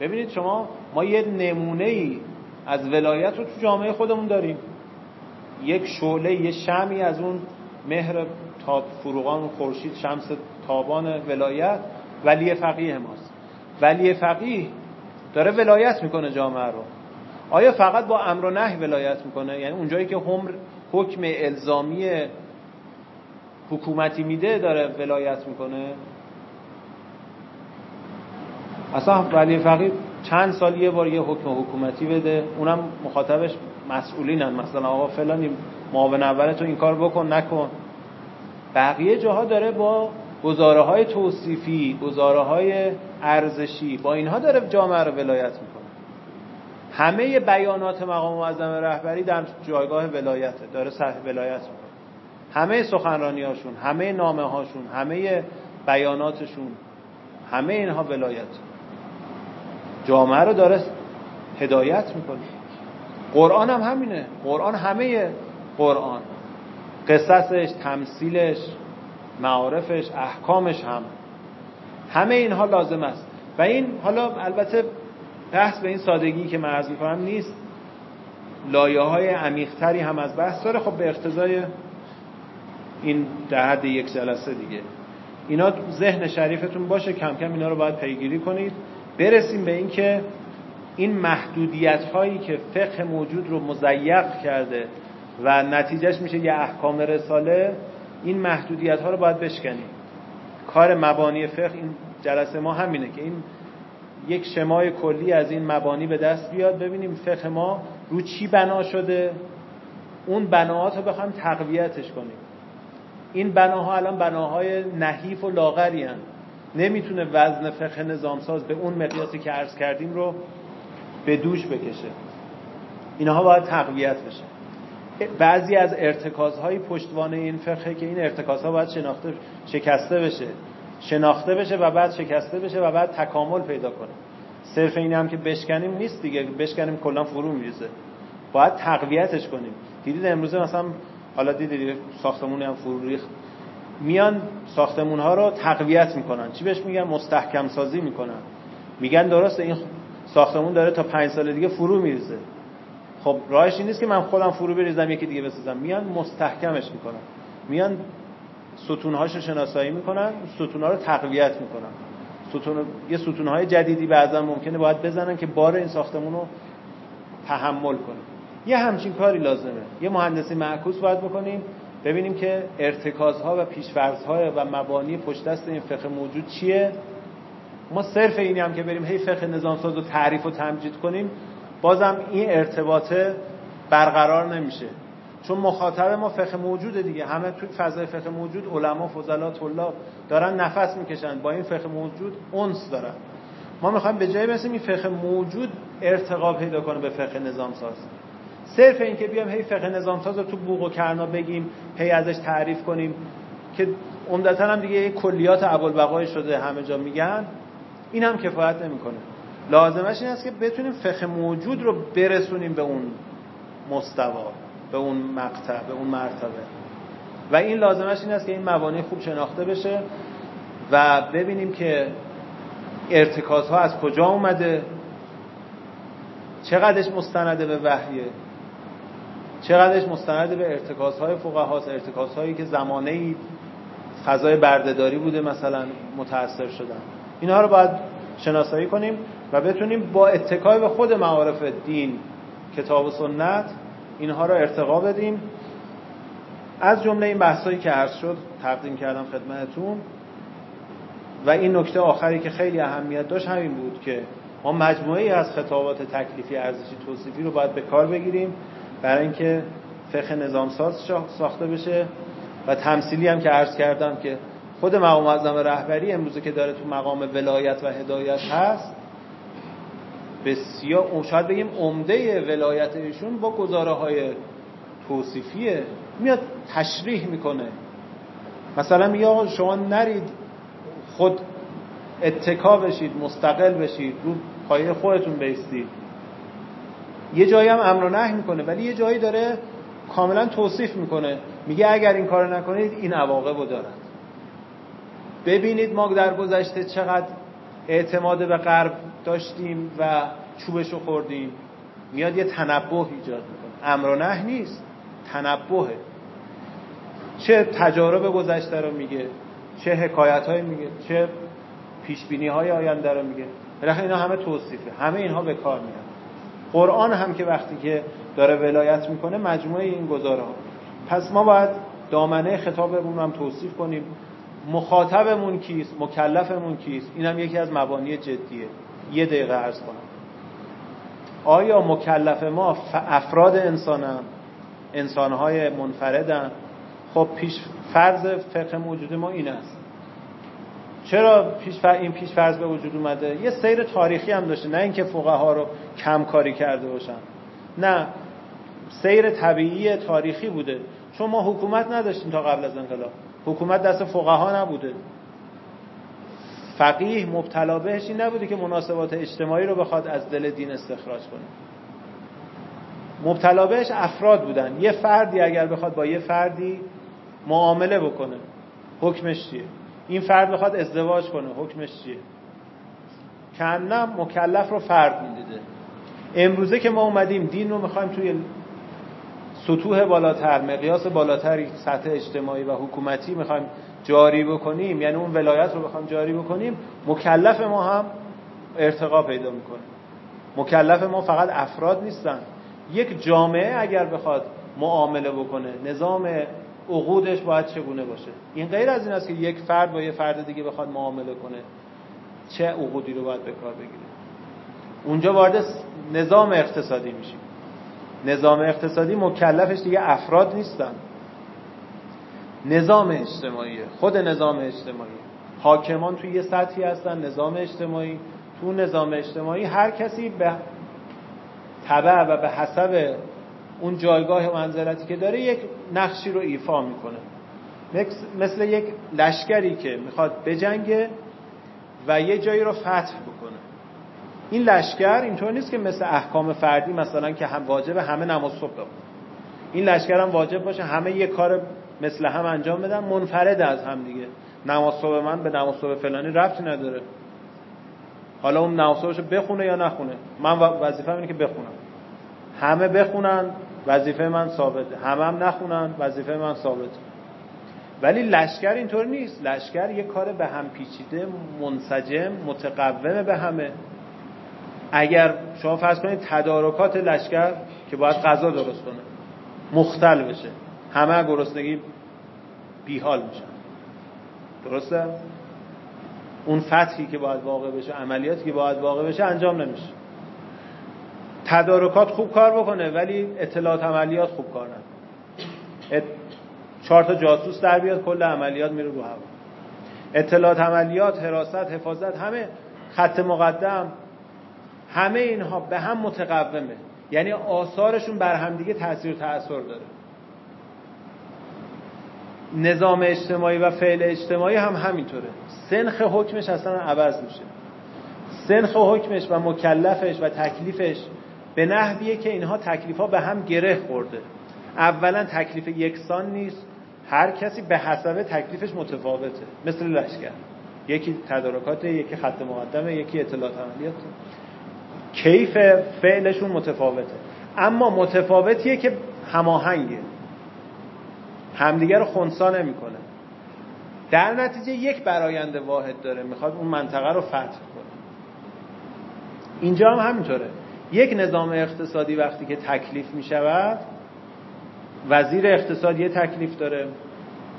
ببینید شما ما یه نمونه ای از ولایت رو تو جامعه خودمون داریم. یک شعله یه شمی از اون مهر تاب فروغان خورشید شمس تابان ولایت. ولی فقیه ماست. ولی فقیه داره ولایت می‌کنه جامعه رو. آیا فقط با امر و نهی ولایت می‌کنه؟ یعنی اونجایی که هم حکم الزامی حکومتی میده داره ولایت می‌کنه؟ اصلا ولی فقیه چند سال یه بار یه حکم حکومتی بده اونم مخاطبش مسئولینن. مثلا آقا فلانی معاون اول تو این کار بکن نکن. بقیه جاها داره با گزاره های توصیفی گزاره های ارزشی با اینها داره جامعه رو ولایت می‌کنه. همه بیانات مقام معظم رهبری در جایگاه ولایته داره صح ولایت می‌کنه. همه سخنرانی هاشون همه نامه هاشون همه بیاناتشون همه اینها ولایت. جامعه رو داره هدایت می‌کنه. قرآن هم همینه. قرآن همه قرآن. قصصش تمثیلش معارفش احکامش هم. همه اینها لازم است. و این حالا البته بحث به این سادگی که من عرض می‌کنم نیست. لایه های عمیقتری هم از بحث داره. خب به اقتضای این در یک جلسه دیگه. اینا ذهن شریفتون باشه. کم کم اینا رو باید پیگیری کنید. برسیم به اینکه این محدودیت هایی که فقه موجود رو مزیق کرده و نتیجهش میشه یه احکام رساله این محدودیت ها رو باید بشکنیم. کار مبانی فقه این جلسه ما همینه که این یک شمای کلی از این مبانی به دست بیاد ببینیم فقه ما رو چی بنا شده. اون بناهات رو بخوایم تقویتش کنیم. این بناها الان بناهای نحیف و لاغری هن. نمی‌تونه وزن فقه نظامساز به اون مقیاسی که عرض کردیم رو به دوش بکشه. اینها باید تقویت بشه. بعضی از ارتکازهای پشتوانه این فقه که این ارتکازها باید شناخته شکسته بشه. شناخته بشه و بعد شکسته بشه و بعد تکامل پیدا کنه. صرف این هم که بشکنیم نیست دیگه. بشکنیم کلا فرو میریزه. باید تقویتش کنیم. دیدید امروزه مثلا حالا دیدید ساختمون هم فرو ریخت. میان ساختمون ها رو تقویت می‌کنن. چی بهش میگن؟ مستحکم سازی می‌کنن. میگن درسته این ساختمون داره تا پنج سال دیگه فرو میریزه. خب راهش این نیست که من خودم فرو بریزم یکی دیگه بسازم. میان مستحکمش می‌کنن. میان ستونهاش رو شناسایی می‌کنن ستونها رو تقویت می‌کنن. ستون یه ستونهای جدیدی بعضا ممکنه باید بزنن که بار این ساختمون رو تحمل کنه. یه همچین کاری لازمه. یه مهندسی معکوس باید بکنیم ببینیم که ارتکازها و پیشفرزها و مبانی پشت دست این فقه موجود چیه. ما صرف اینی هم که بریم هی فقه نظام ساز و تعریف و تمجید کنیم بازم این ارتباطه برقرار نمیشه. چون مخاطب ما فقه موجوده دیگه. همه توی فضای فقه موجود علما فضلا طلاب دارن نفس می‌کشن. با این فقه موجود اونس دارن. ما می‌خوایم به جای مثل این فقه موجود ارتقا پیدا کنه به فقه نظام ساز صرف این که بیام هی فقه نظام ساز رو تو بوق و کرنا بگیم هی ازش تعریف کنیم که عمدتا هم دیگه کلیات ابوالبقای شده همه جا میگن. این هم کفایت نمی‌کنه. لازمش این است که بتونیم فقه موجود رو برسونیم به اون مستوا به اون مقطع به اون مرتبه. و این لازمش این است که این موانع خوب شناخته بشه و ببینیم که ارتکاز ها از کجا اومده چقدرش مستنده به وحیه چقدرش مستند به ارتکاز های فقه هاست ارتکاز هایی که زمانه ای فضای بردهداری بوده مثلا متاثر شدن. اینها رو باید شناسایی کنیم و بتونیم با اتکای به خود معارف دین کتاب و سنت اینها رو ارتقا بدیم. از جمله این بحثایی که عرض شد تقدیم کردم خدمتتون. و این نکته آخری که خیلی اهمیت داشت همین بود که ما مجموعه ای از خطابات تکلیفی ارزشی توصیفی رو باید به کار بگیریم برای اینکه فقه نظام ساز ساخته بشه. و تمثیلی هم که عرض کردم که خود مقام معظم رهبری امروزه که داره تو مقام ولایت و هدایت هست بسیار شاید بگیم عمده ولایت ایشون با گزاره های توصیفیه. میاد تشریح می‌کنه. مثلا میگه شما نرید خود اتکا بشید مستقل بشید رو پایه خودتون بیستید یه جایی هم امر و نهی می‌کنه ولی یه جایی داره کاملا توصیف می‌کنه. میگه اگر این کار نکنید این عواقب رو ببینید ما در گذشته چقدر اعتماد به غرب داشتیم و چوبشو خوردیم. میاد یه تنبه ایجاد می‌کنه. امر و نه نیست. تنبهه چه تجارب گذشته رو میگه چه حکایت های میگه چه پیش بینی های آینده رو میگه. بالاخره اینا همه توصیفه. همه اینها به کار میاد قرآن هم که وقتی که داره ولایت می‌کنه مجموعه این گزاره ها پس ما باید دامنه خطابمون هم توصیف کنیم. مخاطبمون کیست مکلفمون کیست؟ اینم یکی از مبانی جدیه. یه دقیقه عرض کنم. آیا مکلف ما افراد انسانن؟ انسانهای منفردن؟ خب پیش فرض فقه موجود ما این است. چرا پیش این پیش فرض به وجود اومده؟ یه سیر تاریخی هم داشته نه اینکه فقها رو کم کاری کرده باشن. نه سیر طبیعی تاریخی بوده. چون ما حکومت نداشتیم تا قبل از انقلاب. حکومت دست فقها نبوده. فقیه مبتلا بهش این نبوده که مناسبات اجتماعی رو بخواد از دل دین استخراج کنه. مبتلا بهش افراد بودن. یه فردی اگر بخواد با یه فردی معامله بکنه. حکمش چیه؟ این فرد بخواد ازدواج کنه. حکمش چیه؟ کنم مکلف رو فرد می‌دیده. امروزه که ما اومدیم دین رو می‌خوایم توی سطوح بالاتر مقیاس بالاتری سطح اجتماعی و حکومتی می‌خوایم جاری بکنیم یعنی اون ولایت رو بخوایم جاری بکنیم مکلف ما هم ارتقا پیدا می‌کنه. مکلف ما فقط افراد نیستن. یک جامعه اگر بخواد معامله بکنه نظام عقودش باید چگونه باشه؟ این غیر از این است که یک فرد با یه فرد دیگه بخواد معامله کنه چه عقودی رو باید به کار بگیره؟ اونجا وارد نظام اقتصادی میشیم. نظام اقتصادی مکلفش دیگه افراد نیستن. نظام اجتماعی. خود نظام اجتماعی. حاکمان توی یه سطحی هستن نظام اجتماعی. تو نظام اجتماعی هر کسی به تبع و به حسب اون جایگاه و منزلتی که داره یک نقشی رو ایفا می‌کنه. مثل یک لشکری که می‌خواد بجنگه و یه جایی رو فتح بکنه. این لشکر اینطور نیست که مثل احکام فردی مثلا که هم واجب همه نماز صبح بخونه. این لشکر هم واجب باشه همه یه کار مثل هم انجام بدن منفرد از هم دیگه. نماز صبح من به نماز صبح فلانی ربطی نداره. حالا اون نماز صبحشو بخونه یا نخونه؟ من وظیفه اینه که بخونم. همه بخونن وظیفه من ثابته همه هم نخونن وظیفه من ثابته ولی لشکر اینطور نیست. لشکر یه کار به هم پیچیده منسجم متقوم به همه. اگر شما فرض کنید تدارکات لشکر که باید غذا درست کنه مختل بشه همه گرسنگی بیحال میشن درسته؟ اون فتحی که باید واقع بشه عملیاتی که باید واقع بشه انجام نمیشه. تدارکات خوب کار بکنه ولی اطلاعات عملیات خوب کار نکنه چهار تا جاسوس در بیاد کل عملیات میره رو هوا. اطلاعات عملیات حراست حفاظت همه خط مقدم همه اینها به هم متقومه. یعنی آثارشون بر همدیگه تاثیر و تاثیر داره. نظام اجتماعی و فعل اجتماعی هم همینطوره. سنخ حکمش اصلا عوض میشه. سنخ حکمش و مکلفش و تکلیفش به نحویه که اینها تکلیف ها به هم گره خورده. اولا تکلیف یکسان نیست. هر کسی به حسب تکلیفش متفاوته. مثل لشکر. یکی تدارکات یکی خط مقدمه یکی اطلاعات عملیات کیف فعلشون متفاوته. اما متفاوتیه که هماهنگه. همدیگه رو خونسا نمی‌کنه. در نتیجه یک برایند واحد داره. می‌خواد اون منطقه رو فتح کنه. اینجا هم همینطوره. یک نظام اقتصادی وقتی که تکلیف می شود وزیر اقتصاد یه تکلیف داره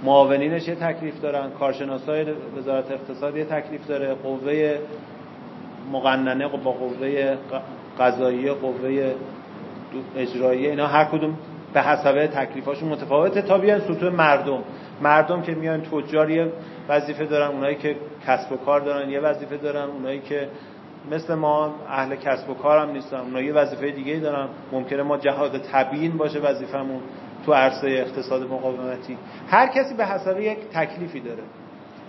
معاونینش یه تکلیف دارن کارشناسای وزارت اقتصاد یه تکلیف داره قوه مقننه با قوه قضاییه قوه اجراییه اینا هر کدوم به حسب تکلیفاشون متفاوته تا بیان سطوح مردم. مردم که میان تجار یه وظیفه دارن اونایی که کسب و کار دارن یه وظیفه دارن اونایی که مثل ما اهل کسب و کار هم نیستن اونا یه وظیفه دیگه دارن. ممکنه ما جهاد تبیین باشه وظیفمون تو عرصه اقتصاد مقاومتی. هر کسی به حسب یک تکلیفی داره.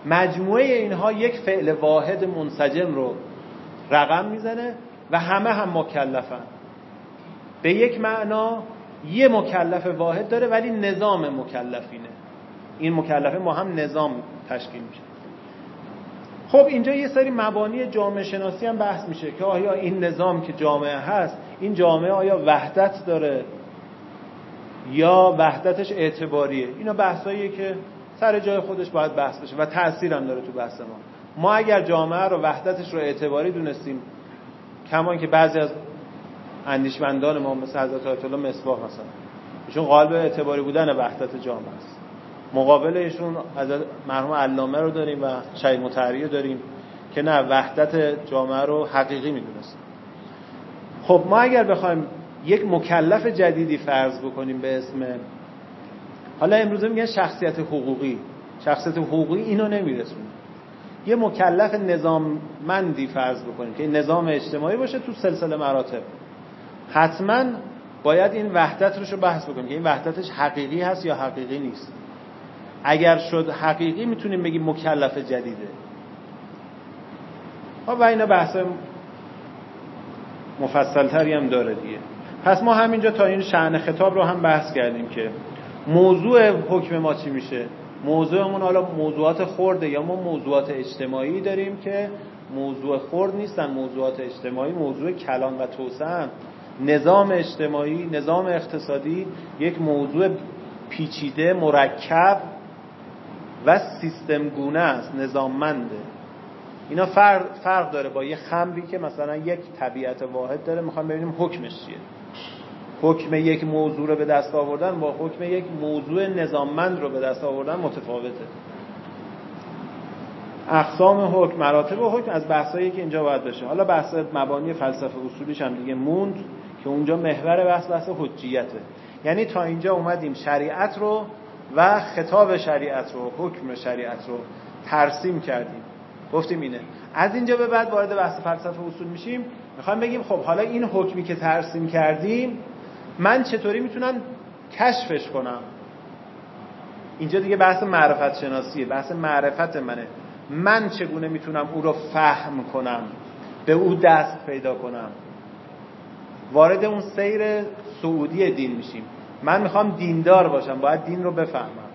مجموعه اینها یک فعل واحد منسجم رو رقم می‌زنه و همه هم مکلفن. به یک معنا یه مکلف واحد داره ولی نظام مکلفینه. این مکلفه ما هم نظام تشکیل میشه. خب اینجا یه سری مبانی جامعه شناسی هم بحث میشه که آیا این نظام که جامعه هست این جامعه آیا وحدت داره یا وحدتش اعتباریه؟ اینا بحثاییه که سر جای خودش باید بحث بشه و تأثیر هم داره تو بحث ما. ما اگر جامعه رو وحدتش رو اعتباری دونستیم کمان که بعضی از اندیشمندان ما مثل حضرت آیت الله مصباح مثلا ایشون قالب اعتباری بودن وحدت جامعه است. مقابل ایشون حضرت مرحوم علامه رو داریم و شهید متحری داریم که نه وحدت جامعه رو حقیقی می‌دونست خب ما اگر بخوایم یک مکلف جدیدی فرض بکنیم به اسم حالا امروزه میگن شخصیت حقوقی. شخصیت حقوقی اینو نمیرسونه. یه مکلف نظاممندی فرض بکنیم که نظام اجتماعی باشه تو سلسله مراتب. حتما باید این وحدت رو بحث بکنیم که این وحدتش حقیقی هست یا حقیقی نیست. اگر شد حقیقی می‌تونیم بگیم مکلف جدیده. و اینا بحث مفصلتری هم داره دیگه. پس ما همینجا تا این شعن خطاب رو هم بحث کردیم که موضوع حکم ما چی میشه؟ موضوعمون حالا موضوعات خورده یا ما موضوعات اجتماعی داریم که موضوع خورد نیستن موضوعات اجتماعی موضوع کلان و توسعه. نظام اجتماعی نظام اقتصادی یک موضوع پیچیده مرکب و سیستم گونه است نظاممنده. اینا فرق, فرق داره با یه خمری که مثلا یک طبیعت واحد داره می‌خوام ببینیم حکمش چیه. حکم یک موضوع رو به دست آوردن با حکم یک موضوع نظاممند رو به دست آوردن متفاوته. اقسام حکم مراتب و حکم از بحثایی که اینجا باید بشه. حالا بحث مبانی فلسفه اصولیش هم دیگه موند که اونجا محور بحث بحث حجیته. یعنی تا اینجا اومدیم شریعت رو و خطاب شریعت رو حکم شریعت رو ترسیم کردیم. گفتیم اینه. از اینجا به بعد وارد بحث فلسفه اصول میشیم. می‌خوایم بگیم خب حالا این حکمی که ترسیم کردیم من چطوری می‌تونم کشفش کنم؟ اینجا دیگه بحث معرفت شناسیه بحث معرفت منه. من چگونه می‌تونم او رو فهم کنم؟ به او دست پیدا کنم؟ وارد اون سیر سعودی دین میشیم. من می‌خوام دیندار باشم باید دین رو بفهمم.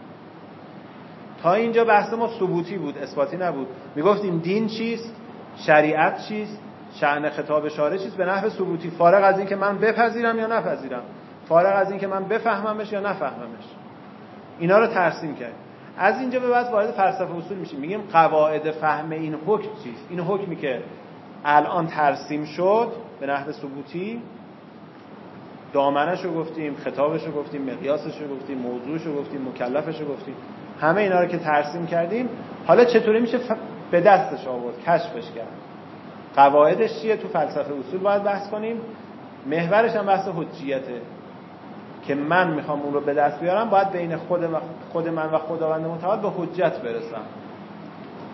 تا اینجا بحث ما ثبوتی بود اثباتی نبود. می‌گفتیم دین چیست؟ شریعت چیست؟ شعن خطاب شارع چیست؟ به نحو ثبوتی. فارغ از اینکه من بپذیرم یا نپذیرم. فارغ از اینکه من بفهممش یا نفهممش. اینا رو ترسیم کرد. از اینجا به بعد وارد فلسفه اصول میشیم. میگیم قواعد فهم این حکم چیست؟ این حکمی که الان ترسیم شد به نحو ثبوتی دامنش رو گفتیم خطابش رو گفتیم مقیاسش رو گفتیم موضوعش رو گفتیم مکلفش رو گفتیم. همه اینا رو که ترسیم کردیم. حالا چطوری میشه به دستش آورد؟ کشفش کرد. قواعدش چیه؟ تو فلسفه اصول باید بحث کنیم. محورش هم بحث حجیته. که من می‌خوام اون رو به دست بیارم باید بین خود, خود من و خداوند متعال به حجت برسم.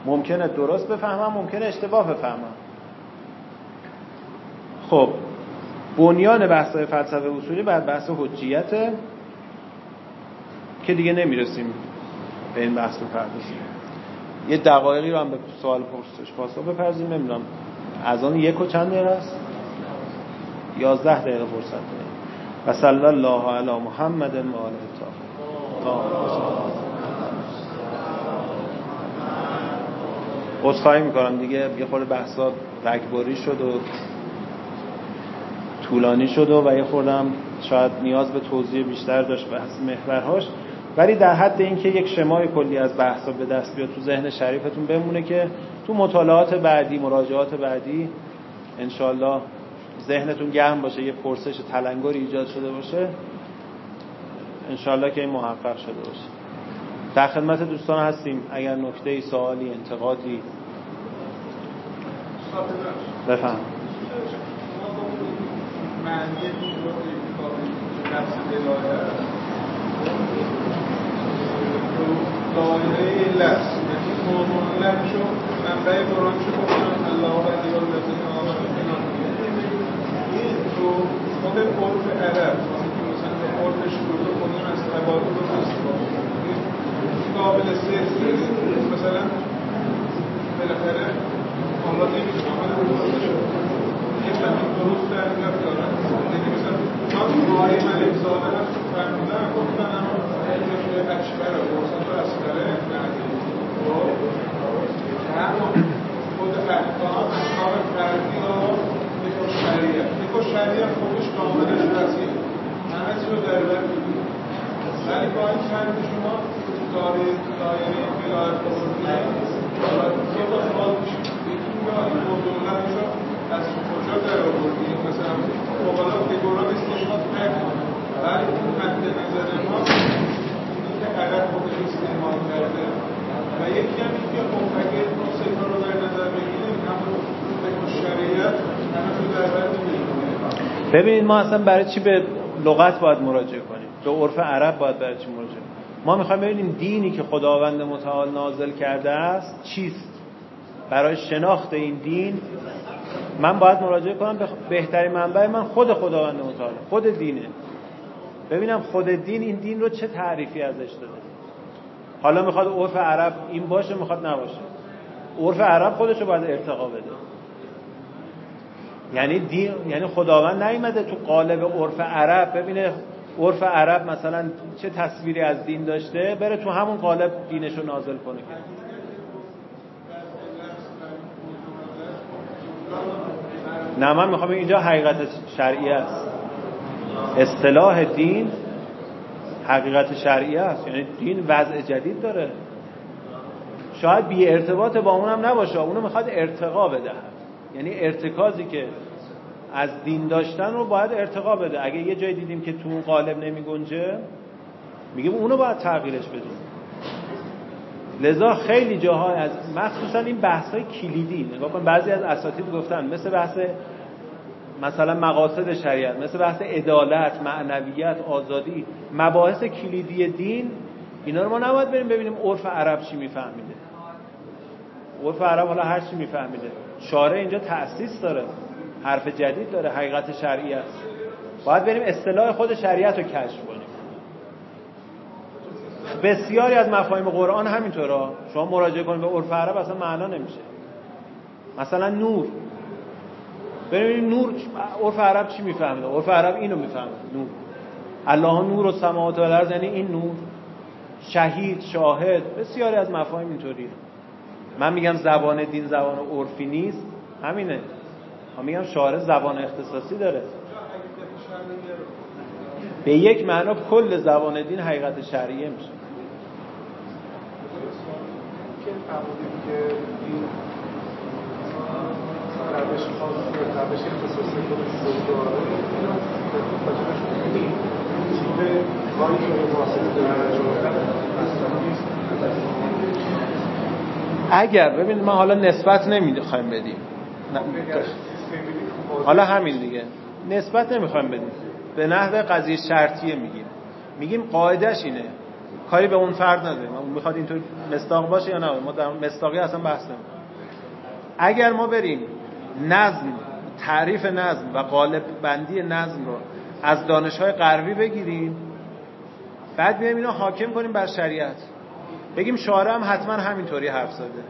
ممکنه درست بفهمم ممکنه اشتباه بفهمم. خب بنیان بحث فلسفه اصولی بعد بحث حجیته که دیگه نمی‌رسیم به این بحث بپردازیم یه دقایقی رو هم به سوال پرسش پاسخ بپرزیم نمی‌دونم. از آن یک و چند دقیقه است؟ یازده دقیقه فرصت داریم. و صلی الله علی محمد و آله عذرخواهی می‌کنم دیگه. یه خورده بحثا رگباری شد و طولانی شد و یه خوردم شاید نیاز به توضیح بیشتر داشت بحث محورهاش. ولی در حد اینکه یک شمای کلی از بحثا به دست بیاد تو ذهن شریفتون بمونه که تو مطالعات بعدی مراجعات بعدی انشالله ذهنتون گرم باشه یه پرسش تلنگری ایجاد شده باشه انشالله که این محقق شده باشه. در خدمت دوستان هستیم. اگر نکته سوالی انتقادی؟ بفهم.
دایره علت یعنی موضوع علت شو منبع قرآن شو گفتن الله و علی الذین رو خود عرف عرب که مثلا به عرف شروع کنیم از تبادل و قابل سرسی مثلا بالاخره حالا نمی‌دونم حالا یه زمین درست در این رفت دارن یعنی مثلا من آقای ملک زاده هم فرمودن گفتن هم اشبر و برسان و اسکره خود احکام احکام فردی شریعت. یک شریعت خودش کاملش رسید همه چی رو در بر ولی با این شرط شما داره دایره ولایت قربیه دو تا سوال میشه یکی میگه دو دولت رو از کجا در آوردی؟ مثلا مقالا فگورا استشهاد نکن ولی اون مد نظر ما اینی که عرب خودش استعمال کرده و یکی هم این که خب اگه ستا رو در نظر بگیریم همون
ببینید ما اصلا برای چی به لغت باید مراجعه کنیم؟ به عرف عرب باید برای چی مراجعه کنیم؟ ما می‌خوایم ببینیم دینی که خداوند متعال نازل کرده است چیست؟ برای شناخت این دین من باید مراجعه کنم به بهترین منبع من خود خداوند متعال خود دینه. ببینم خود دین این دین رو چه تعریفی ازش داده حالا می‌خواد عرف عرب این باشه می‌خواد نباشه. عرف عرب خودش رو باید ارتقا بده. یعنی دین یعنی خداوند نیومده تو قالب عرف عرب. ببینه عرف عرب مثلا چه تصویری از دین داشته بره تو همون قالب دینش رو نازل کنه. نه من می‌خوام اینجا حقیقت شرعی است. اصطلاح دین حقیقت شرعی است. یعنی دین وضع جدید داره. شاید بی ارتباط با اونم نباشه. اونو می‌خواد ارتقا بده یعنی ارتکازی که از دین داشتن رو باید ارتقا بده. اگه یه جای دیدیم که تو اون قالب نمی گنجه میگیم اونو باید تغییرش بدیم لذا خیلی جاها از مخصوصا این بحث های کلیدی نگاه کن بعضی از اساتید گفتن مثل بحث مثلا مقاصد شریعت مثل بحث عدالت معنویت آزادی مباحث کلیدی دین اینا رو ما نباید بریم ببینیم عرف عرب چی میفهمیده. عرف عرب حالا هر چی میفهمیده. شارع اینجا تأسیس داره. حرف جدید داره. حقیقت شرعی است. باید بریم اصطلاح خود شریعت رو کشف کنیم. بسیاری از مفاهیم قرآن همینطورا. شما مراجعه کنید به عرف عرب اصلا معنا نمیشه. مثلا نور. ببینید نور عرف عرب چی می‌فهمه؟ عرف عرب اینو می‌فهمه. نور. الله نور و سماوات و یعنی این نور. شهید شاهد بسیاری از مفاهیم اینطوریه. من میگم زبان دین زبان عرفی نیست. همینه. من میگم شارع زبان اختصاصی داره. به یک معنا کل زبان دین حقیقت شرعیه میشه. روش خاص روش اختصاصی خودش رو داره. اگر ببینید ما حالا نسبت نمی‌خوایم بدیم. حالا همین دیگه. نسبت نمی‌خوایم بدیم. به نحو قضیه شرطیه میگیم. میگیم قاعدش اینه. کاری به اون فرد نداریم اون می‌خواد اینطور مستاق باشه یا نه؟ ما در مستاقی اصلا بحث نمیم اگر ما بریم نظم تعریف نظم و قالب بندی نظم رو از دانش های غربی بگیریم بعد بیایم اینو حاکم کنیم بر شریعت. بگیم شارع هم حتما همینطوری حرف زده.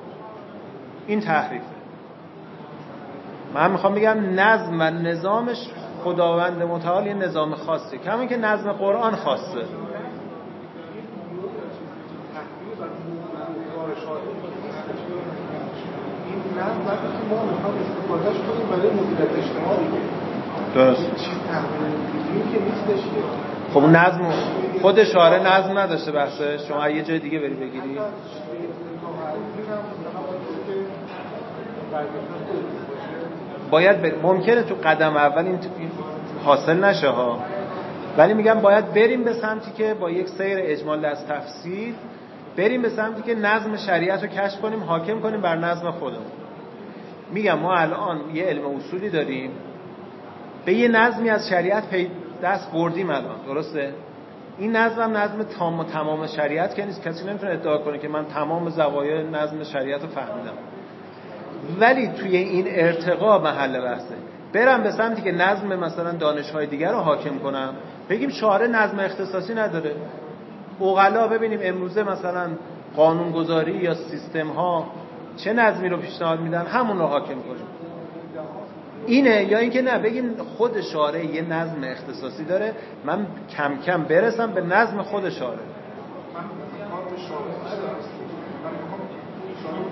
این تحریفه من می‌خوام بگم نظم و نظامش خداوند متعال یه نظام خاصه کمی که نظم قرآن خاصه. درست. خب نظم خود شاره نظم نداشته بحثه. شما یه جای دیگه بری بگیری. باید بر... ممکنه تو قدم اول این حاصل نشه ها. ولی میگم باید بریم به سمتی که با یک سیر اجمال از تفسیر بریم به سمتی که نظم شریعت رو کشف کنیم حاکم کنیم بر نظم خودمون. میگم ما الان یه علم اصولی داریم. به یه نظمی از شریعت پی دست بردیم الان. درسته؟ این نظم نظم تام و تمام شریعت که نیست. کسی نمی‌تونه ادعا کنه که من تمام زوایای نظم شریعت رو فهمیدم. ولی توی این ارتقا محل بحثه. برم به سمتی که نظم مثلا دانشهای دیگر رو حاکم کنم. بگیم شعار نظم اختصاصی نداره. اوغلا ببینیم امروزه مثلا قانونگذاری یا سیستم ها چه نظمی رو پیشنهاد میدن؟ همون رو حاکم کنیم. اینه یا اینکه نه بگیم خود شاره یه نظم اختصاصی داره من کم کم برسم به نظم خود شاره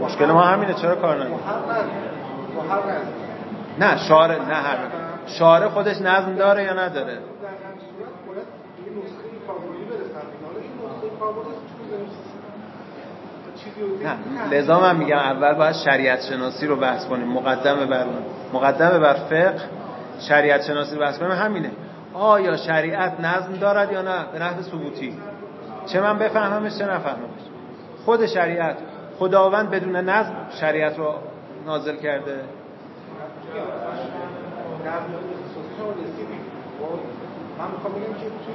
مشکل ما همینه چرا کار نداره نه شاره نه هر شاره خودش نظم داره یا نداره؟ نه. لذا من میگم اول باید شریعت شناسی رو بحث کنیم. مقدمه بر مقدمه بر فقه شریعت شناسی رو بحث کنیم. همینه. آیا شریعت نظم دارد یا نه؟ به نحو ثبوتی. چه من بفهممش چه نفهممش خود شریعت. خداوند بدون نظم شریعت رو نازل کرده. من می‌خوام بگم که توی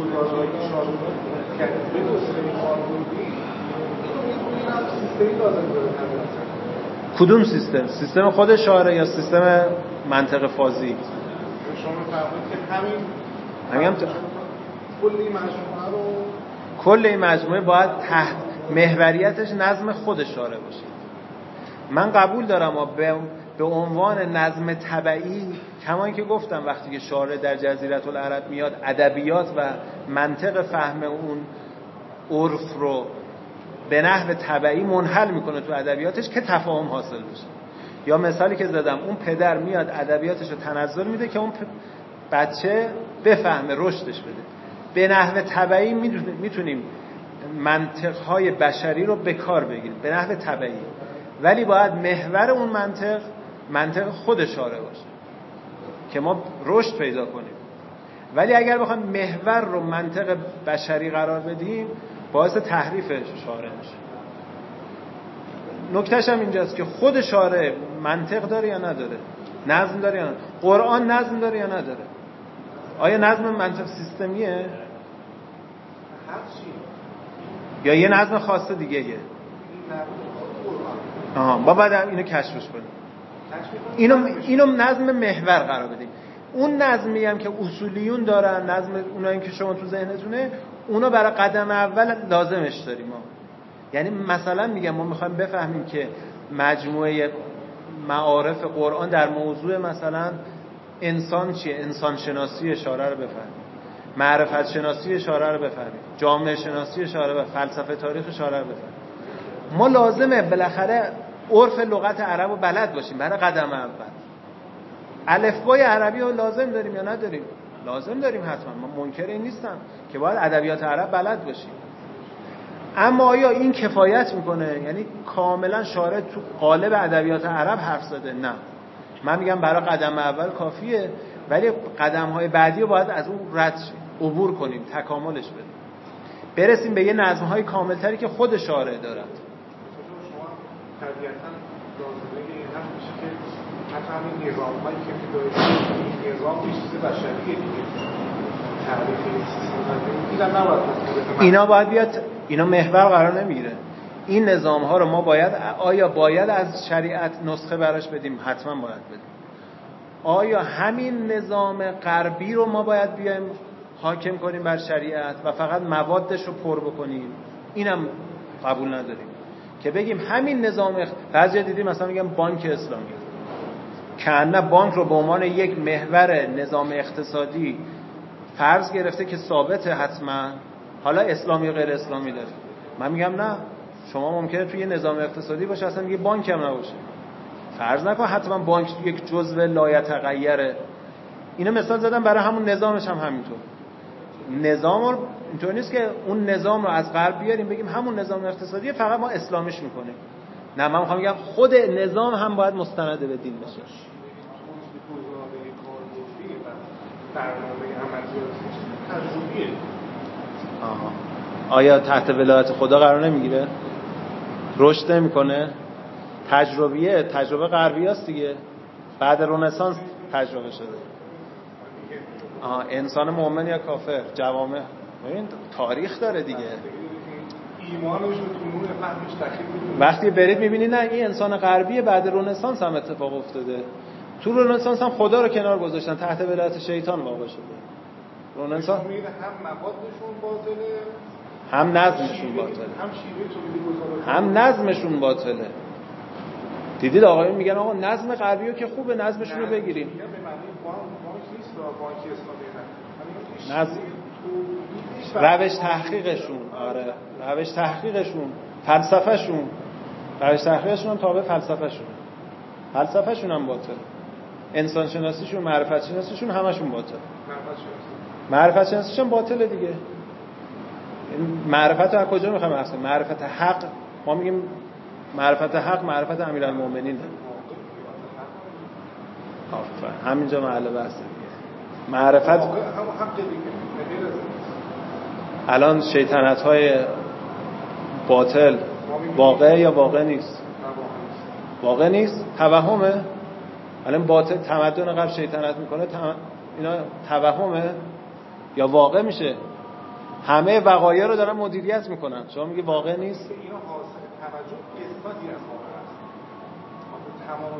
گزارهای که به سیستمی لازم داره کدوم سیستم؟ سیستم خود شاره یا سیستم منطق فازی؟
شما فرمودید که همین
همین کل این مجموعه رو کل این مجموعه باید تحت محوریتش نظم خود شاره باشه. من قبول دارم و به عنوان نظم طبعی کما که گفتم وقتی که شارع در جزیره العرب میاد ادبیات و منطق فهم اون عرف رو به نحو طبعی منحل می‌کنه تو ادبیاتش که تفاهم حاصل بشه. یا مثالی که زدم اون پدر میاد ادبیاتش رو تنزل میده که اون بچه بفهمه رشدش بده. به نحو طبعی می‌تونیم منطقهای بشری رو به کار بگیریم. به نحو طبعی. ولی باید محور اون منطق منطق خود شاره باشه که ما رشد پیدا کنیم. ولی اگر بخوایم محور رو منطق بشری قرار بدیم باعث تحریف شاره میشه. نکتهش هم اینجاست که خود شاره منطق داره یا نداره؟ نظم داره یا نداره؟ قرآن نظم داره یا نداره؟ آیا نظم منطق سیستمیه؟ یا یه نظم خاصه دیگه یه؟ آها با بعد اینو کشفش کنیم. اینو, اینو نظم محور قرار بدیم. اون نظمی هم که اصولیون دارن نظم اونایی که شما تو ذهنتونه اونا برای قدم اول لازمش داریم ما. یعنی مثلا میگم ما می‌خوایم بفهمیم که مجموعه معارف قرآن در موضوع مثلا انسان چیه؟ انسان شناسی اشاره رو بفهمیم. معرفت شناسی اشاره رو بفهمیم. جامعه شناسی اشاره و فلسفه تاریخ اشاره رو بفهمیم. ما لازمه بالاخره عرف لغت عرب رو بلد باشیم. برای قدم اول. الفبای عربی رو لازم داریم یا نداریم؟ لازم داریم حتما. من منکر این نیستم که باید ادبیات عرب بلد باشیم. اما آیا این کفایت می‌کنه؟ یعنی کاملا شارع تو قالب ادبیات عرب حرف زده؟ نه. من میگم برای قدم اول کافیه ولی قدم های بعدی رو باید از اون رد عبور کنیم تکاملش بدیم. برسیم به یه نظم های کاملتری که خود شارع دارد حتی همین نظام هایی که این نظام چیز بشریه دیگه. اینا باید بیاد اینا محور قرار نمی‌گیره. این نظام ها رو ما باید آیا باید از شریعت نسخه براش بدیم؟ حتما باید بدیم. آیا همین نظام غربی رو ما باید بیایم حاکم کنیم بر شریعت و فقط موادش رو پر بکنیم؟ اینم قبول نداریم. که بگیم همین نظام بعضی دیدیم مثلا میگم بانک اسلامی. که بانک رو به عنوان یک محور نظام اقتصادی فرض گرفته که ثابته حتما. حالا اسلامی و غیر اسلامی داره. من میگم نه. شما ممکنه توی نظام اقتصادی باشه اصلا یه بانک هم نباشه. فرض نکن حتما بانک یک جزء لایتغیره. اینو مثال زدم برای همون نظامش هم همینطور. نظام رو اینطور نیست که اون نظام رو از غرب بیاریم بگیم همون نظام اقتصادی فقط ما اسلامیش می‌کنیم نه من می‌خوام بگم خود نظام هم باید مستند به دین بشه آیا تحت ولایت خدا قرار نمی‌گیره؟ رشد نمی‌کنه؟ تجربیه تجربه غربی دیگه. بعد رنسانس تجربه شده. آها انسان مؤمن یا کافر؟ جوامع. ببین تاریخ داره دیگه. وقتی برید می‌بینید نه این انسان غربی بعد رنسانس هم اتفاق افتاده. تو رنسانس هم خدا رو کنار گذاشتن تحت ولایت شیطان واقع شده. رنسانس
هم موادشون باطله.
هم نظمشون باطله.
هم
نظمشون باطله. دیدید آقایون میگن آقا نظم غربی رو که خوبه نظمشون رو بگیریم.
بانک اسلامی
نظم روش تحقیقشون آره. روش تحقیقشون فلسفهشون. روش تحقیقشون هم تابع فلسفهشون. فلسفهشون هم باطل. انسان شناسیشون معرفت شناسیشون همشون باطل. معرفت شناسیشون باطله دیگه. معرفت رو از کجا می‌خوایم اصلا معرفت حق. ما میگیم معرفت حق معرفت امیرالمومنین آفر همینجا محل بحثه. معرفت الان شیطنت های باطل واقع یا واقع نیست؟ واقع نیست. توهمه؟ الان باطل تمدن قبل شیطنت می‌کنه. اینا توهمه؟ یا واقع میشه؟ همه وقایع رو دارن مدیریت می‌کنن. شما میگی واقع نیست؟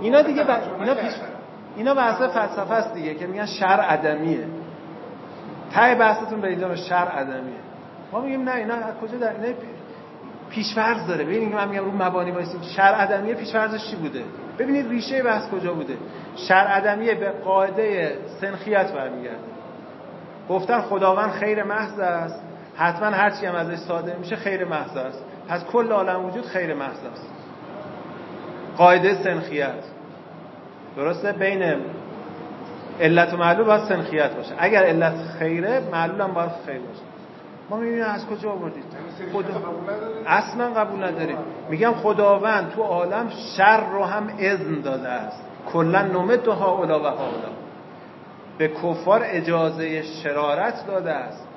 اینا
دیگه اینا. پیش اینا بحث فلسفه است دیگه که میگن شر عدمیه. ته بحثتون به اینجا شر عدمیه. ما میگیم نه اینا از کجا در اینا پیشفرض داره. ببینید من میگم رو مبانی وایسیم. شر عدمیه پیشفرضش چی بوده؟ ببینید ریشه بحث کجا بوده. شر عدمیه به قاعده سنخیت برمیگرده. گفتن خداوند خیر محض است. حتما هرچی هم ازش صادر میشه خیر محض است. پس کل عالم وجود خیر محض است. قاعده سنخیت. درسته؟ بین علت و معلول باید سنخیت باشه. اگر علت خیره معلول هم باید خیر باشه. ما می‌بینیم از کجا آوردید؟ خدا اصلا قبول نداریم. میگم خداوند تو عالم شر رو هم اذن داده است. کلا نمد و هاولا و هاولا به کفار اجازه شرارت داده است.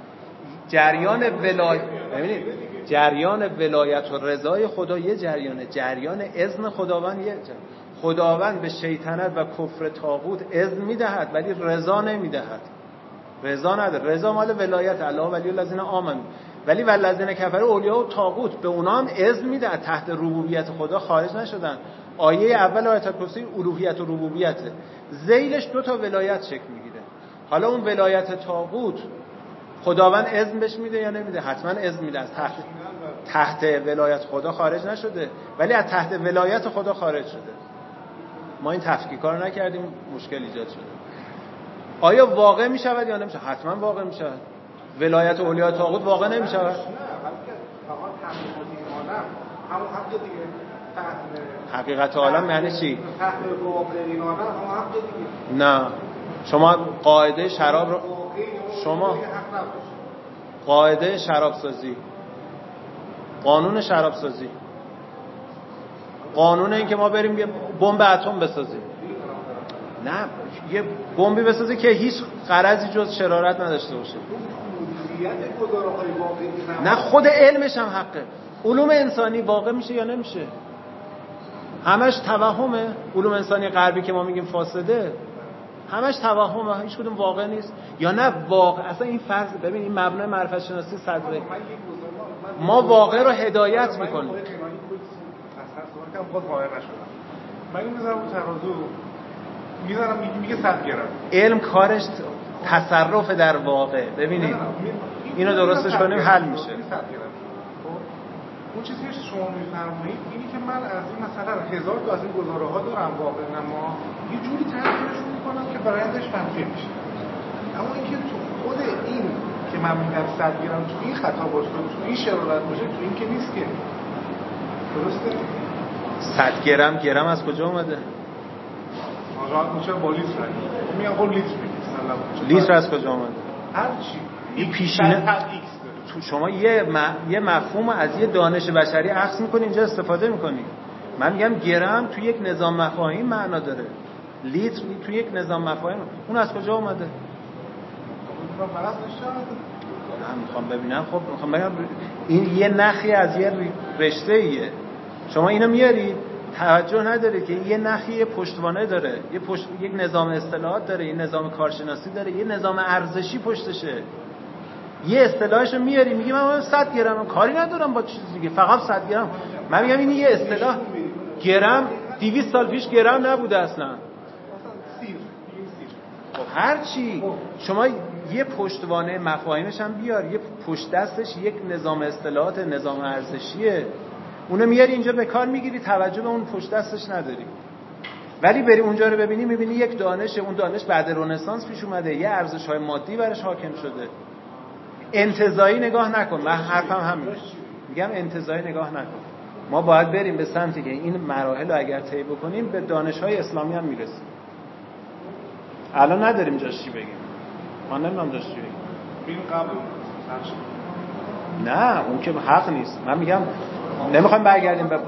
جریان ولایت ببینید جریان ولایت و رضای خدا یه جریانه. جریان اذن خداوند یه جریان. خداوند به شیطنت و کفر تاغوت اذن می‌دهد ولی رضا نمی‌دهد. رضا نداره. رضا مال ولایت الله ولی الذین آمنوا. ولی والذین کفروا اولیاء و تاغوت به اونا هم اذن میده تحت ربوبیت خدا خارج نشدن. آیه اول آیت کرسی الوهیت و ربوبیته. ذیلش دو تا ولایت شکل می‌گیره. حالا اون ولایت تاغوت خداوند اذن بهش میده یا نمیده؟ حتما اذن میده. از تحت تحت ولایت خدا خارج نشده. ولی از تحت ولایت خدا خارج شده. ما این تفکیکا رو نکردیم مشکل ایجاد شده. آیا واقع می شود یا نمی شود حتما واقع می شود. ولایت اولیاء تاغوت واقع نمی شود. حقیقت عالم یعنی چی؟ نه. شما قاعده شراب رو شما- قاعده شراب سازی قانون شراب سازی قانون این که ما بریم یه بمب اتم بسازیم. نه یه بمبی بسازی که هیچ غرضی جز شرارت نداشته باشه. نه خود علمش هم حقه. علوم انسانی واقع میشه یا نمیشه؟ همش توهمه. علوم انسانی غربی که ما میگیم فاسده همش توهمه. هیچ کدوم واقع نیست. یا نه واقع. اصلا این فرض ببین این مبنای معرفت شناسی صدره. ما واقع رو هدایت می‌کنیم.
کم باز واقع نشدم. من این می‌ذارم ترازو می‌ذارم میگه میگه 100 گرم.
علم کارش تصرف در واقع. ببینید. اینو درستش کنیم حل میشه.
خب؟ اون چیزی که شما میفرمایید اینی که من از این مثلا هزار تا از این گزاره ها دارم واقع نما یه جوری تحلیلشون می‌کنم که برندش منفی میشه. اما اینکه تو خود این که من میگم 100 گرم تو این خطا باشه تو این شرارت باشه تو این که نیست که. درسته؟
100 گرم گرم از کجا اومده؟
آقا چرا با لیتر؟ میگم خب لیتر
لیتر از کجا اومده؟
هر چی.
این پیشینه- تو شما یه, م... یه مفهوم از یه دانش بشری عکس می‌کنی اینجا استفاده می‌کنی. من میگم گرم تو یک نظام مفاهیم معنا داره. لیتر تو یک نظام مفاهیم اون از کجا اومده؟
من
می‌خوام ببینم. خب می‌خوام بگم این یه نخی از یه رشته ایه. شما اینو میارید توجه نداره که یه نخی پشتوانه داره. یه پشت... یک نظام اصطلاحات داره یه نظام کارشناسی داره یه نظام ارزشی پشتشه. یه اصطلاحش رو میاری میگی من 100 گرم. کاری ندارم با چیز دیگه. فقط 100 گرم. من میگم این یه اصطلاح گرم 200 سال پیش گرم نبوده اصلا. هرچی شما یه پشتوانه مفاهیمش هم بیار. یه پشت دستش یک نظام اصطلاحات نظام ارزشیه. اونو میاری اینجا به کار می‌گیری توجه به اون پشت دستش نداری. ولی بری اونجا رو ببینی می‌بینی یک دانش اون دانش بعد رنسانس پیش اومده یه ارزش های مادی برش حاکم شده. انتظایی نگاه نکن من حرفم همین میگم انتظایی نگاه نکن. ما باید بریم به سمتی که این مراحل رو اگر طی بکنیم به دانش های اسلامی هم می‌رسیم. الان نداریم جاش چی بگیم. ما نمی‌دونم جاش چی بگیم. نه اون که حق نیست. من میگم نمی‌خوایم برگردیم به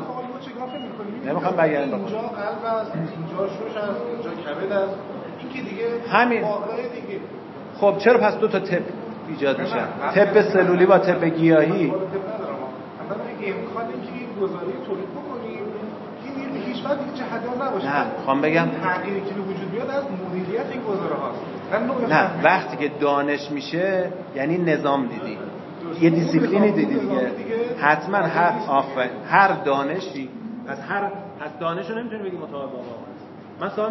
نمی‌خوام برگردیم به
اینجا قلب است اینجا شوش است اینجا کبد است این که دیگه
همین.
دیگه.
خب چرا پس دو تا تپ ایجاد میشه؟ تپ سلولی با تپ گیاهی.
امکان اینکه این گزاره تولید بکنیم این به هیچ وقت دیگه جهت نباشه.
نه خوام بگم
تغییری که به وجود بیاد از مدیریت این گزاره هاست
نه وقتی که دانش میشه یعنی نظام دیدی. یه دیسیپلینی دیدی دیگه. حتما هر آفر هر دانشی از هر از دانش رو نمی‌تونی بگی مطابق با واقع مثلا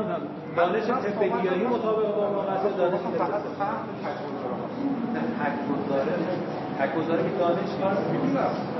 دانش تفگیایی مطابق با واقع است دانش فقط تک گذاره تک گذاره که دانش نیست.